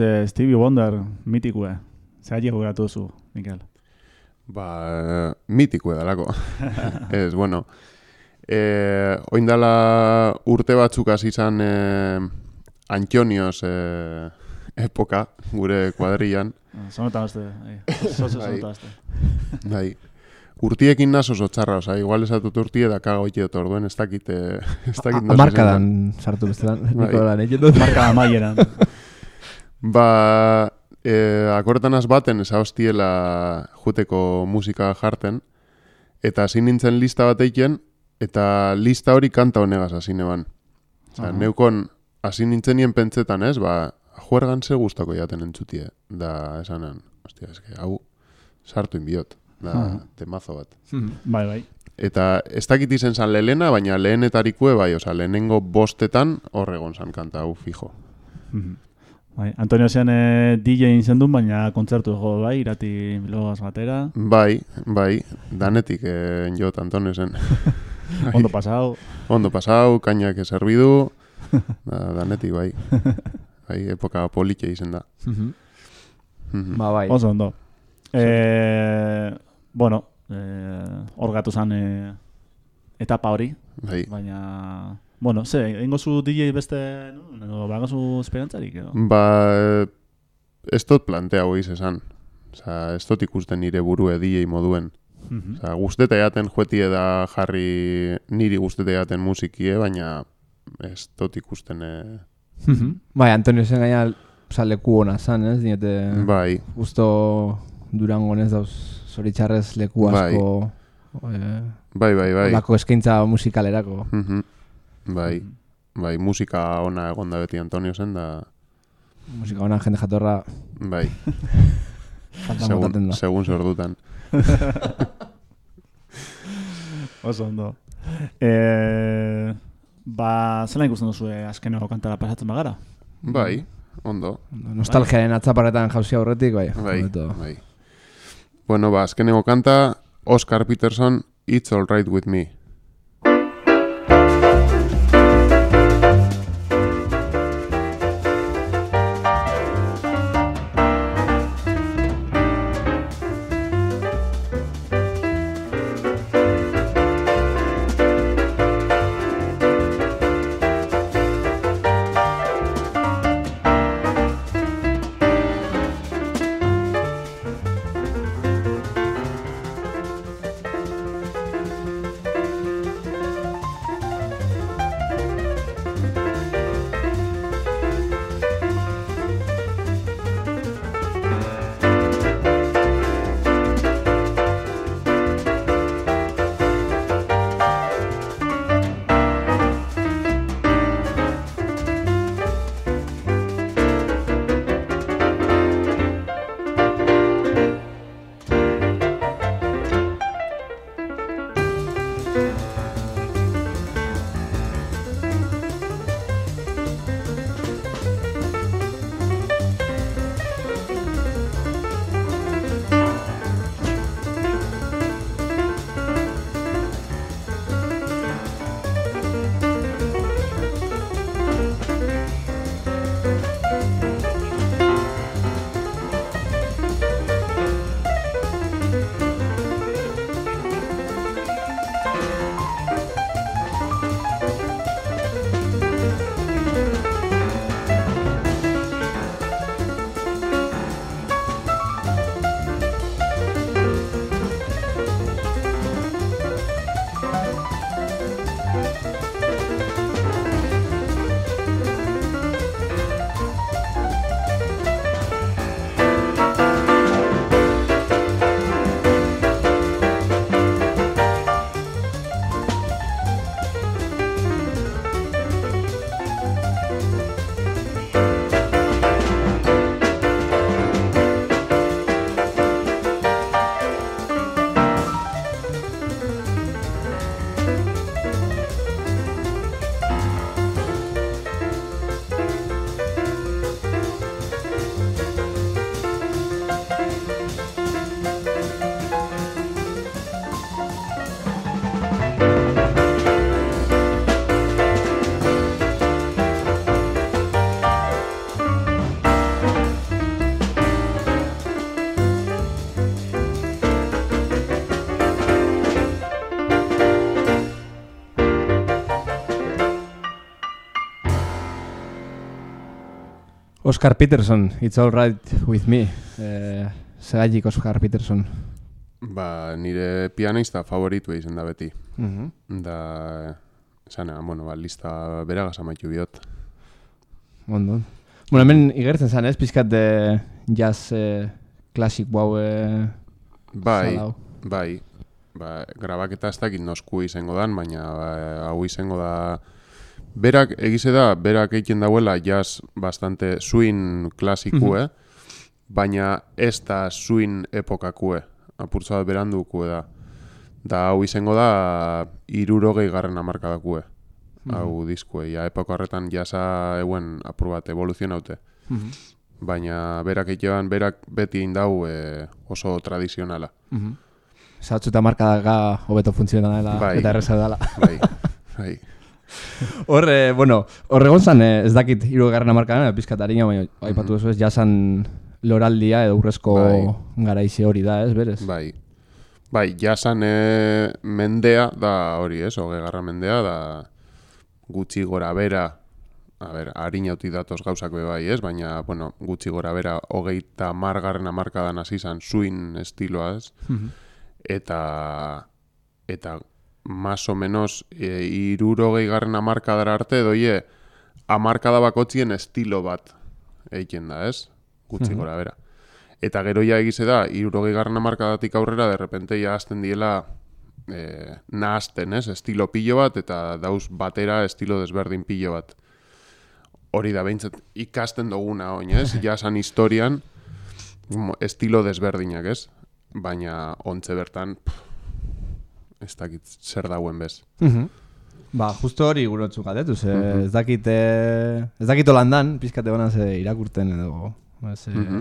Speaker 1: Hortxe Stevie Wonder, mitikue. Zer hagi gogoratu zu, Mikel?
Speaker 3: Ba, eh, mitiko edalako. Ez, bueno. E, oindala urte batzuk hasi izan e, Antonios e, epoka gure
Speaker 1: beste, zozo
Speaker 3: Bai.
Speaker 1: zonetan beste.
Speaker 3: Bai. Urtiekin naso oso txarra, oza, igual esatut urtie da kago ite dut orduen, ez dakit, eh, ez dakit
Speaker 2: Amarkadan sartu bestelan,
Speaker 3: Bai.
Speaker 2: Nikolan egin dut.
Speaker 1: Marka amaieran.
Speaker 3: Ba, e, akortanaz baten eza hostiela juteko musika jarten, eta hasi nintzen lista bat eiken, eta lista hori kanta honegaz hasi neban. Osa,
Speaker 1: Aha.
Speaker 3: neukon, hasi nintzen nien pentsetan ez, ba, juergan ze gustako jaten entzutie, da esanan, ostia, eske, hau, sartu inbiot, da,
Speaker 1: Aha.
Speaker 3: temazo bat.
Speaker 1: bai, bai.
Speaker 3: Eta ez dakit izen zan lehena, baina lehenetarikue bai, oza, lehenengo bostetan horregon zan kanta hau fijo.
Speaker 1: Mhm. Bai, Antonio zean e, DJ inzen duen, baina kontzertu ego, bai, irati bilogaz batera.
Speaker 3: Bai, bai, danetik eh, jot Antonio zen. Bai.
Speaker 1: Ondo pasau.
Speaker 3: Ondo pasau, kainak eserbidu, da, danetik bai. Bai, epoka politia izen da. Mhm.
Speaker 2: Ba, bai.
Speaker 1: Oso ondo. E, bueno, e, hor gatu zan e, etapa hori,
Speaker 3: Bai.
Speaker 1: baina... Bueno, ze, egingo zu DJ beste, no? Edo, bago zu esperantzarik, edo?
Speaker 3: Ba, ez dut plantea hoiz esan. Osa, ez dut ikusten nire burue DJ moduen.
Speaker 1: Mhm.
Speaker 3: Osa, guzteta jaten juetie da jarri niri guzteta jaten musikie, baina ez dut ikusten... Eh,
Speaker 2: Bai, Antonio zen gaina, oza, leku hona zan, ez? Dinete,
Speaker 3: bai,
Speaker 2: justo Durango ez dauz zoritxarrez leku
Speaker 3: Bai.
Speaker 2: asko eh,
Speaker 3: bai, bai, bai.
Speaker 2: olako eskaintza musikalerako.
Speaker 3: Mhm. Bai, bai, musika ona egon da beti Antonio zen da,
Speaker 2: Musika hona jende jatorra
Speaker 3: bai, segun,
Speaker 2: da.
Speaker 3: segun sordutan.
Speaker 1: Oso ondo. E, ba, zela ikusten duzu azkeneko kantara pasatzen bagara?
Speaker 3: Bai, ondo,
Speaker 2: Nostalgiaren atzaparretan jauzi aurretik, bai.
Speaker 3: bai,
Speaker 2: hobeto.
Speaker 3: bai. Bueno, ba, azkeneko kanta, Oscar Peterson, It's All Right With Me.
Speaker 2: Oscar Peterson, It's All Right With Me. Eh, Zergatik Oscar Peterson.
Speaker 3: Ba, nire pianista favoritua izan da beti.
Speaker 2: Mhm.
Speaker 3: Da, esan, bueno, ba, lista beragaz amaitu biot.
Speaker 2: Ondo. Bueno, hemen igertzen zen, ez? Pizkat de jazz eh, klasik hau eh,
Speaker 3: Bai,
Speaker 2: Salau.
Speaker 3: bai. Ba, grabaketa ez dakit nosku izango dan, baina ba, hau izango da... Berak, egize da, berak egiten dauela jazz bastante swing klasikue, baina ez da swing epokakue, apurtza bat berandukue da. Da, hau izango da, irurogei garren amarkadakue, hau diskue. Ja, epoka horretan jazza euen apur bat evoluzionaute.
Speaker 2: Mhm.
Speaker 3: Baina berak egitean, berak beti indau e, oso tradizionala.
Speaker 2: Mhm. Zatzu eta markadaga hobeto funtzionan dela
Speaker 3: Bai.
Speaker 2: eta erreza dela.
Speaker 3: Bai, bai.
Speaker 2: Hor, eh, bueno, hor egon zan, eh, ez dakit hirugarren hamarkadan, pizkat harina, baina aipatu duzu ez, jasan loraldia edo urrezko
Speaker 3: Bai.
Speaker 2: garaize hori da, ez, berez?
Speaker 3: Bai. Bai, jasan e, mendea da hori, ez, hoge garra mendea da gutxi gora bera, a ber, harina uti datoz gauzak be bai, ez, baina, bueno, gutxi gora bera hogeita margarren amarkadan hasi zan swing estiloa, ez, eta eta más o menos e, irurogei garren amarkadara arte doie amarkada bakotzien estilo bat egiten da, ez? Gutxi gora bera. Eta gero ja egize da, irurogei garren amarkadatik aurrera, de repente ja hasten diela e, nahazten, ez? Estilo pilo bat, eta dauz batera estilo desberdin pilo bat. Hori da, behintzat, ikasten duguna, oin, ez? Jasan historian, estilo desberdinak, ez? Baina, ontze bertan, pff, ez dakit zer dauen bez.
Speaker 2: Mhm. Ba, justo hori gurotzu galdetu, ze
Speaker 3: Mhm.
Speaker 2: ez dakit, eh, ez dakit holandan, pizkate gona ze irakurten edo, ze,
Speaker 3: Mhm.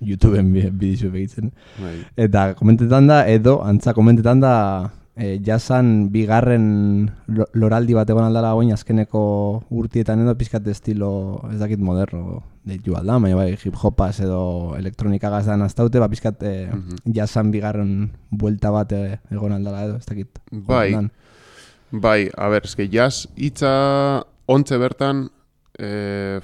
Speaker 2: YouTubeen bi- bidizu begitzen.
Speaker 3: Bai.
Speaker 2: Eta komentetan da, edo, antza komentetan da, e, jasan bigarren lo- loraldi bat egon aldala oin azkeneko urtietan edo pizkat estilo, ez dakit moderno deitu alda, baina bai hip hopaz edo elektronikagaz da naztaute, ba pizkat e,
Speaker 3: Mhm.
Speaker 2: jasan bigarren buelta bat e, egon aldala edo, ez dakit.
Speaker 3: Bai.
Speaker 2: holandan.
Speaker 3: Bai, a ber, eske jazz hitza ontze bertan eh,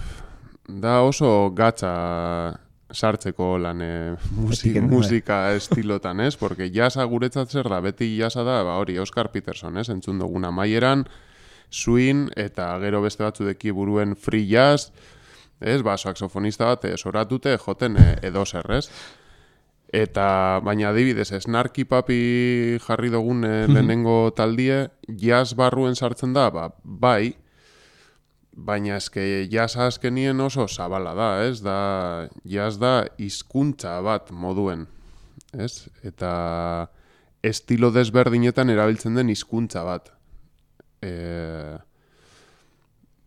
Speaker 3: da oso gatza sartzeko lan eh, musi,
Speaker 2: Etiken, bai.
Speaker 3: musika estilotan, ez? Porque jazza guretzat zer da, beti jazza da, ba hori, Oscar Peterson, ez? Entzun duguna maieran, swing, eta gero beste batzu deki buruen free jazz, ez? Ba, saxofonista bat eh, soratute joten eh, edo zer, ez? Eta, baina adibidez, snarki papi jarri dugun eh, lehenengo taldie, jazz barruen sartzen da, ba, bai, baina eske jazz azkenien oso zabala da, ez? Da, jazz da hizkuntza bat moduen, ez? Eta estilo desberdinetan erabiltzen den hizkuntza bat. E,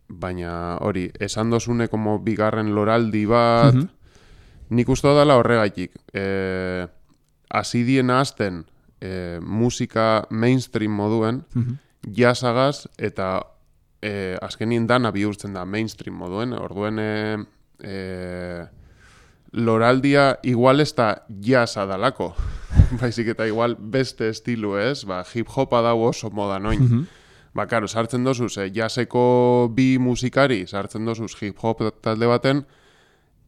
Speaker 3: baina hori, esan dozune como bigarren loraldi bat, nik uste dela horregaitik. E, azidien azten e, musika mainstream moduen, jazzagaz eta e, azkenien dana bihurtzen da mainstream moduen, orduen e, e, loraldia igual ez da jazza dalako, baizik eta igual beste estilu ez, ba, hip hopa dago oso moda noin. Ba, karo, sartzen dozuz, eh, jazzeko bi musikari, sartzen dozuz hip hop talde baten,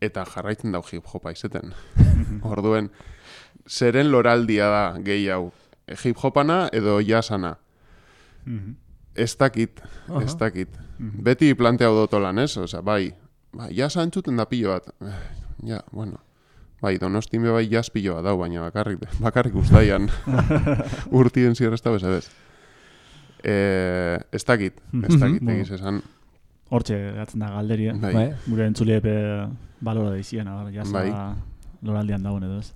Speaker 3: eta jarraitzen dau hip hopa izeten. Orduen, zeren loraldia da gehi hau, E, hip hopana edo jazzana. Ez dakit, ez dakit. Beti planteau dotolan, ez? Osa, bai, bai, jazza entzuten da pilo bat. Eh, Ja, bueno. Bai, donostin be bai jazz pilo bat dau, baina bakarrik, bakarrik ustaian urtien zierrezta bez, ez. Eh, ez dakit, ez dakit,
Speaker 1: Mhm.
Speaker 3: egiz esan.
Speaker 1: Hortxe gatzen da galderia.
Speaker 3: Bai.
Speaker 2: Bai.
Speaker 1: Gure entzule epe balora dizien, abar, jazza
Speaker 3: Bai.
Speaker 1: loraldian dagoen edo ez.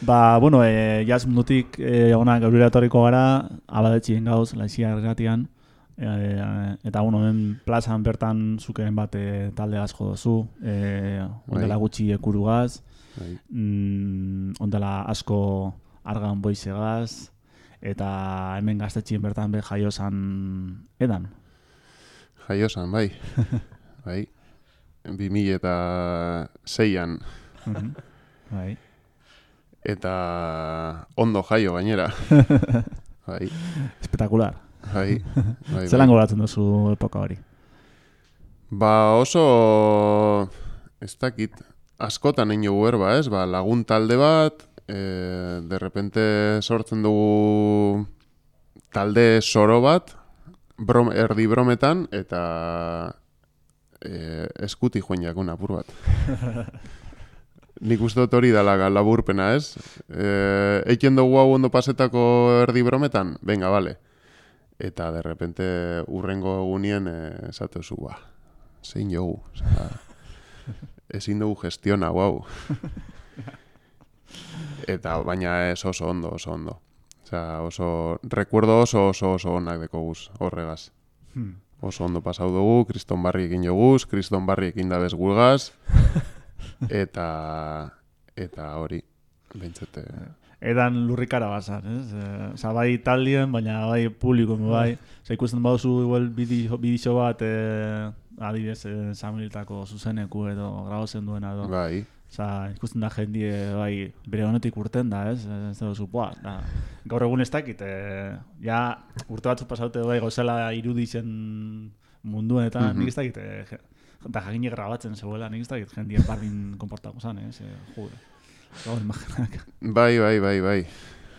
Speaker 1: Ba, bueno, e, jazz mundutik e, ona gaurera etorriko gara, abadetxien gauz, laizia erratian, e, eta bueno, hemen plazan bertan zukeren bat e, talde asko dozu, e, ondela
Speaker 3: Bai.
Speaker 1: gutxi ekurugaz,
Speaker 3: Bai.
Speaker 1: mm, ondela asko argan boizegaz, eta hemen gaztetxien bertan be jaiosan edan.
Speaker 3: Jaiosan, bai. bai. 2000 eta zeian.
Speaker 1: Mhm. bai.
Speaker 3: Eta ondo jaio gainera. bai,
Speaker 1: Espetakular.
Speaker 3: bai. bai,
Speaker 1: Zelan
Speaker 3: bai.
Speaker 1: goratzen duzu epoka hori?
Speaker 3: Ba oso, ez dakit, askotan egin jogu erba, ez? Ba, lagun talde bat, e, de repente sortzen dugu talde soro bat, brom, erdi brometan, eta e, eskuti joan jakun apur bat. Nik uste dut hori dala laburpena, ez? E, eiken dugu hau ondo pasetako erdi brometan? Venga, bale. Eta de repente urrengo egunien eh, esate zu, ba, zein jogu. Osea, ezin dugu gestiona, hau. Eta baina ez oso ondo, oso ondo. Osea, oso, recuerdo oso oso oso onak deko guz, horregaz.
Speaker 1: Hmm.
Speaker 3: Oso ondo pasau dugu, kriston barri ekin joguz, kriston barri ekin dabez gulgaz, eta, eta hori, bentsete,
Speaker 1: Edan lurrikara bazar, ez? Eh, Osa, bai taldien, baina bai publiko bai. Osa, ikusten baduzu igual bideo bat, eh, adibidez, eh, Samuelitako zuzeneku edo grabatzen duena edo.
Speaker 3: bai,
Speaker 1: Osa, ikusten da jendie, bai, bere honetik urten da, ez? Ez da buah, da, gaur egun ez dakit, eh, ja, urte batzu pasaute bai, gozela iruditzen munduen, eta
Speaker 3: Mhm.
Speaker 1: nik ez dakit, eh, da jagine grabatzen zegoela, nik ez dakit jendie bardin konportako zan, ez? Eh, imaginak.
Speaker 3: bai, bai, bai, bai.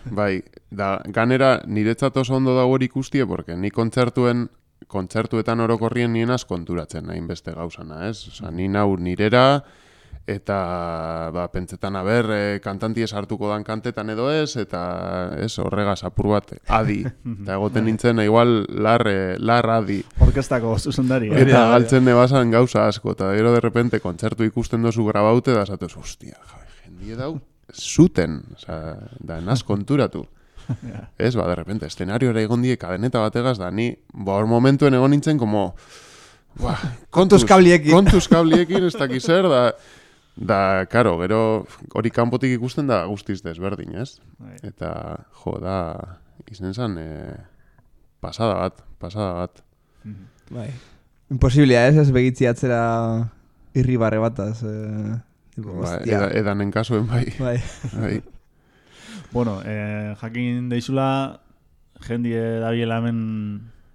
Speaker 3: Bai, da, ganera niretzat oso ondo dago hori ikustie, porque ni kontzertuen, kontzertuetan orokorrien nien konturatzen nahin beste gauzana, ez? Osa, ni nau nirera, eta ba, pentsetan aber, e, kantanti hartuko dan kantetan edo ez, eta ez, horregaz apur bat, adi. eta egoten nintzen, igual, lar, eh, lar adi.
Speaker 1: Orkestako zuzendari. eh?
Speaker 3: Eta galtzen nebasan gauza asko, eta gero de repente kontzertu ikusten dozu grabaute, da zatuz, hostia, jendie dau, zuten, oza, da naz konturatu. Ez, ba, de repente, eszenariora egon die kadeneta bategaz, da ni, ba, hor momentuen egon nintzen, como, ba,
Speaker 2: Kontuz kabliekin.
Speaker 3: Kontuz kabliekin, ez dakiz zer, da, da, karo, gero, hori kanpotik ikusten da guztiz desberdin, ez?
Speaker 1: Bai.
Speaker 3: Eta, jo, da, izen zan, e, pasada bat, pasada bat.
Speaker 2: Bai. Imposiblea ez, ez begitzi atzera irribarre bataz. Eh, tipo,
Speaker 3: Ba,
Speaker 2: hostia.
Speaker 3: eda, edanen kasuen bai.
Speaker 2: Bai.
Speaker 3: bai.
Speaker 1: Bueno, eh, jakin deizula, jendie dabiela hemen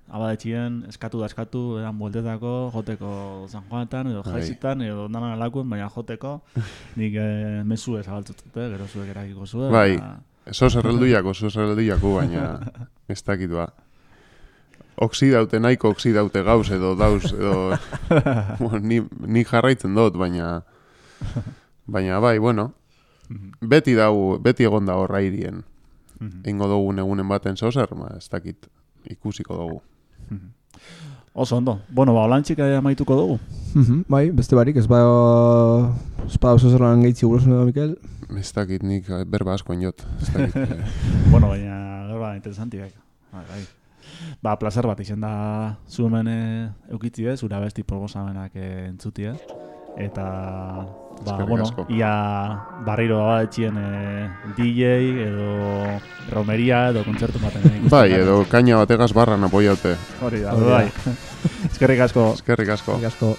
Speaker 1: abadetxien, eskatu da eskatu, eran bueltetako, joteko San Juanetan, edo
Speaker 3: Bai.
Speaker 1: jaizitan, edo danan alakuen, baina joteko, nik eh, mezu ez abaltzutute, gero zuek erakiko zuen.
Speaker 3: Bai. Eso zerrelduiako, eso zerrelduiako, baina ez dakitua. Oksidaute, nahiko oksidaute gauz edo dauz, edo... bueno, ni, ni jarraitzen dut, baina... Baina bai, bueno, beti dau, beti egon da horra irien.
Speaker 1: Mhm.
Speaker 3: Eingo dugun egunen baten zozer, ma, ez dakit ikusiko dugu.
Speaker 1: Oso ondo. Bueno, ba, olantxik amaituko dugu.
Speaker 2: Mhm, bai, beste barik, ez ba... Ez ba oso zerlan gehitzi guruz Mikel.
Speaker 3: Ez dakit nik eh, berba askoen jot. Ez dakit, eh,
Speaker 1: bueno, baina, gaur ba, interesantiak. Bai, bai. Ba, placer bat izen da zu hemen eh, eukitzi ez, zura besti proposamenak eh, entzutie. Eta, ba,
Speaker 3: Eskerrik
Speaker 1: bueno,
Speaker 3: asko.
Speaker 1: ia barriro abadetxien eh, DJ edo romeria edo kontzertu baten.
Speaker 3: Bai, edo kaina bategaz barran apoiaute.
Speaker 1: Hori da,
Speaker 2: Hori da.
Speaker 1: bai. Eskerrik asko.
Speaker 3: Eskerrik asko.
Speaker 2: Eskerrik asko.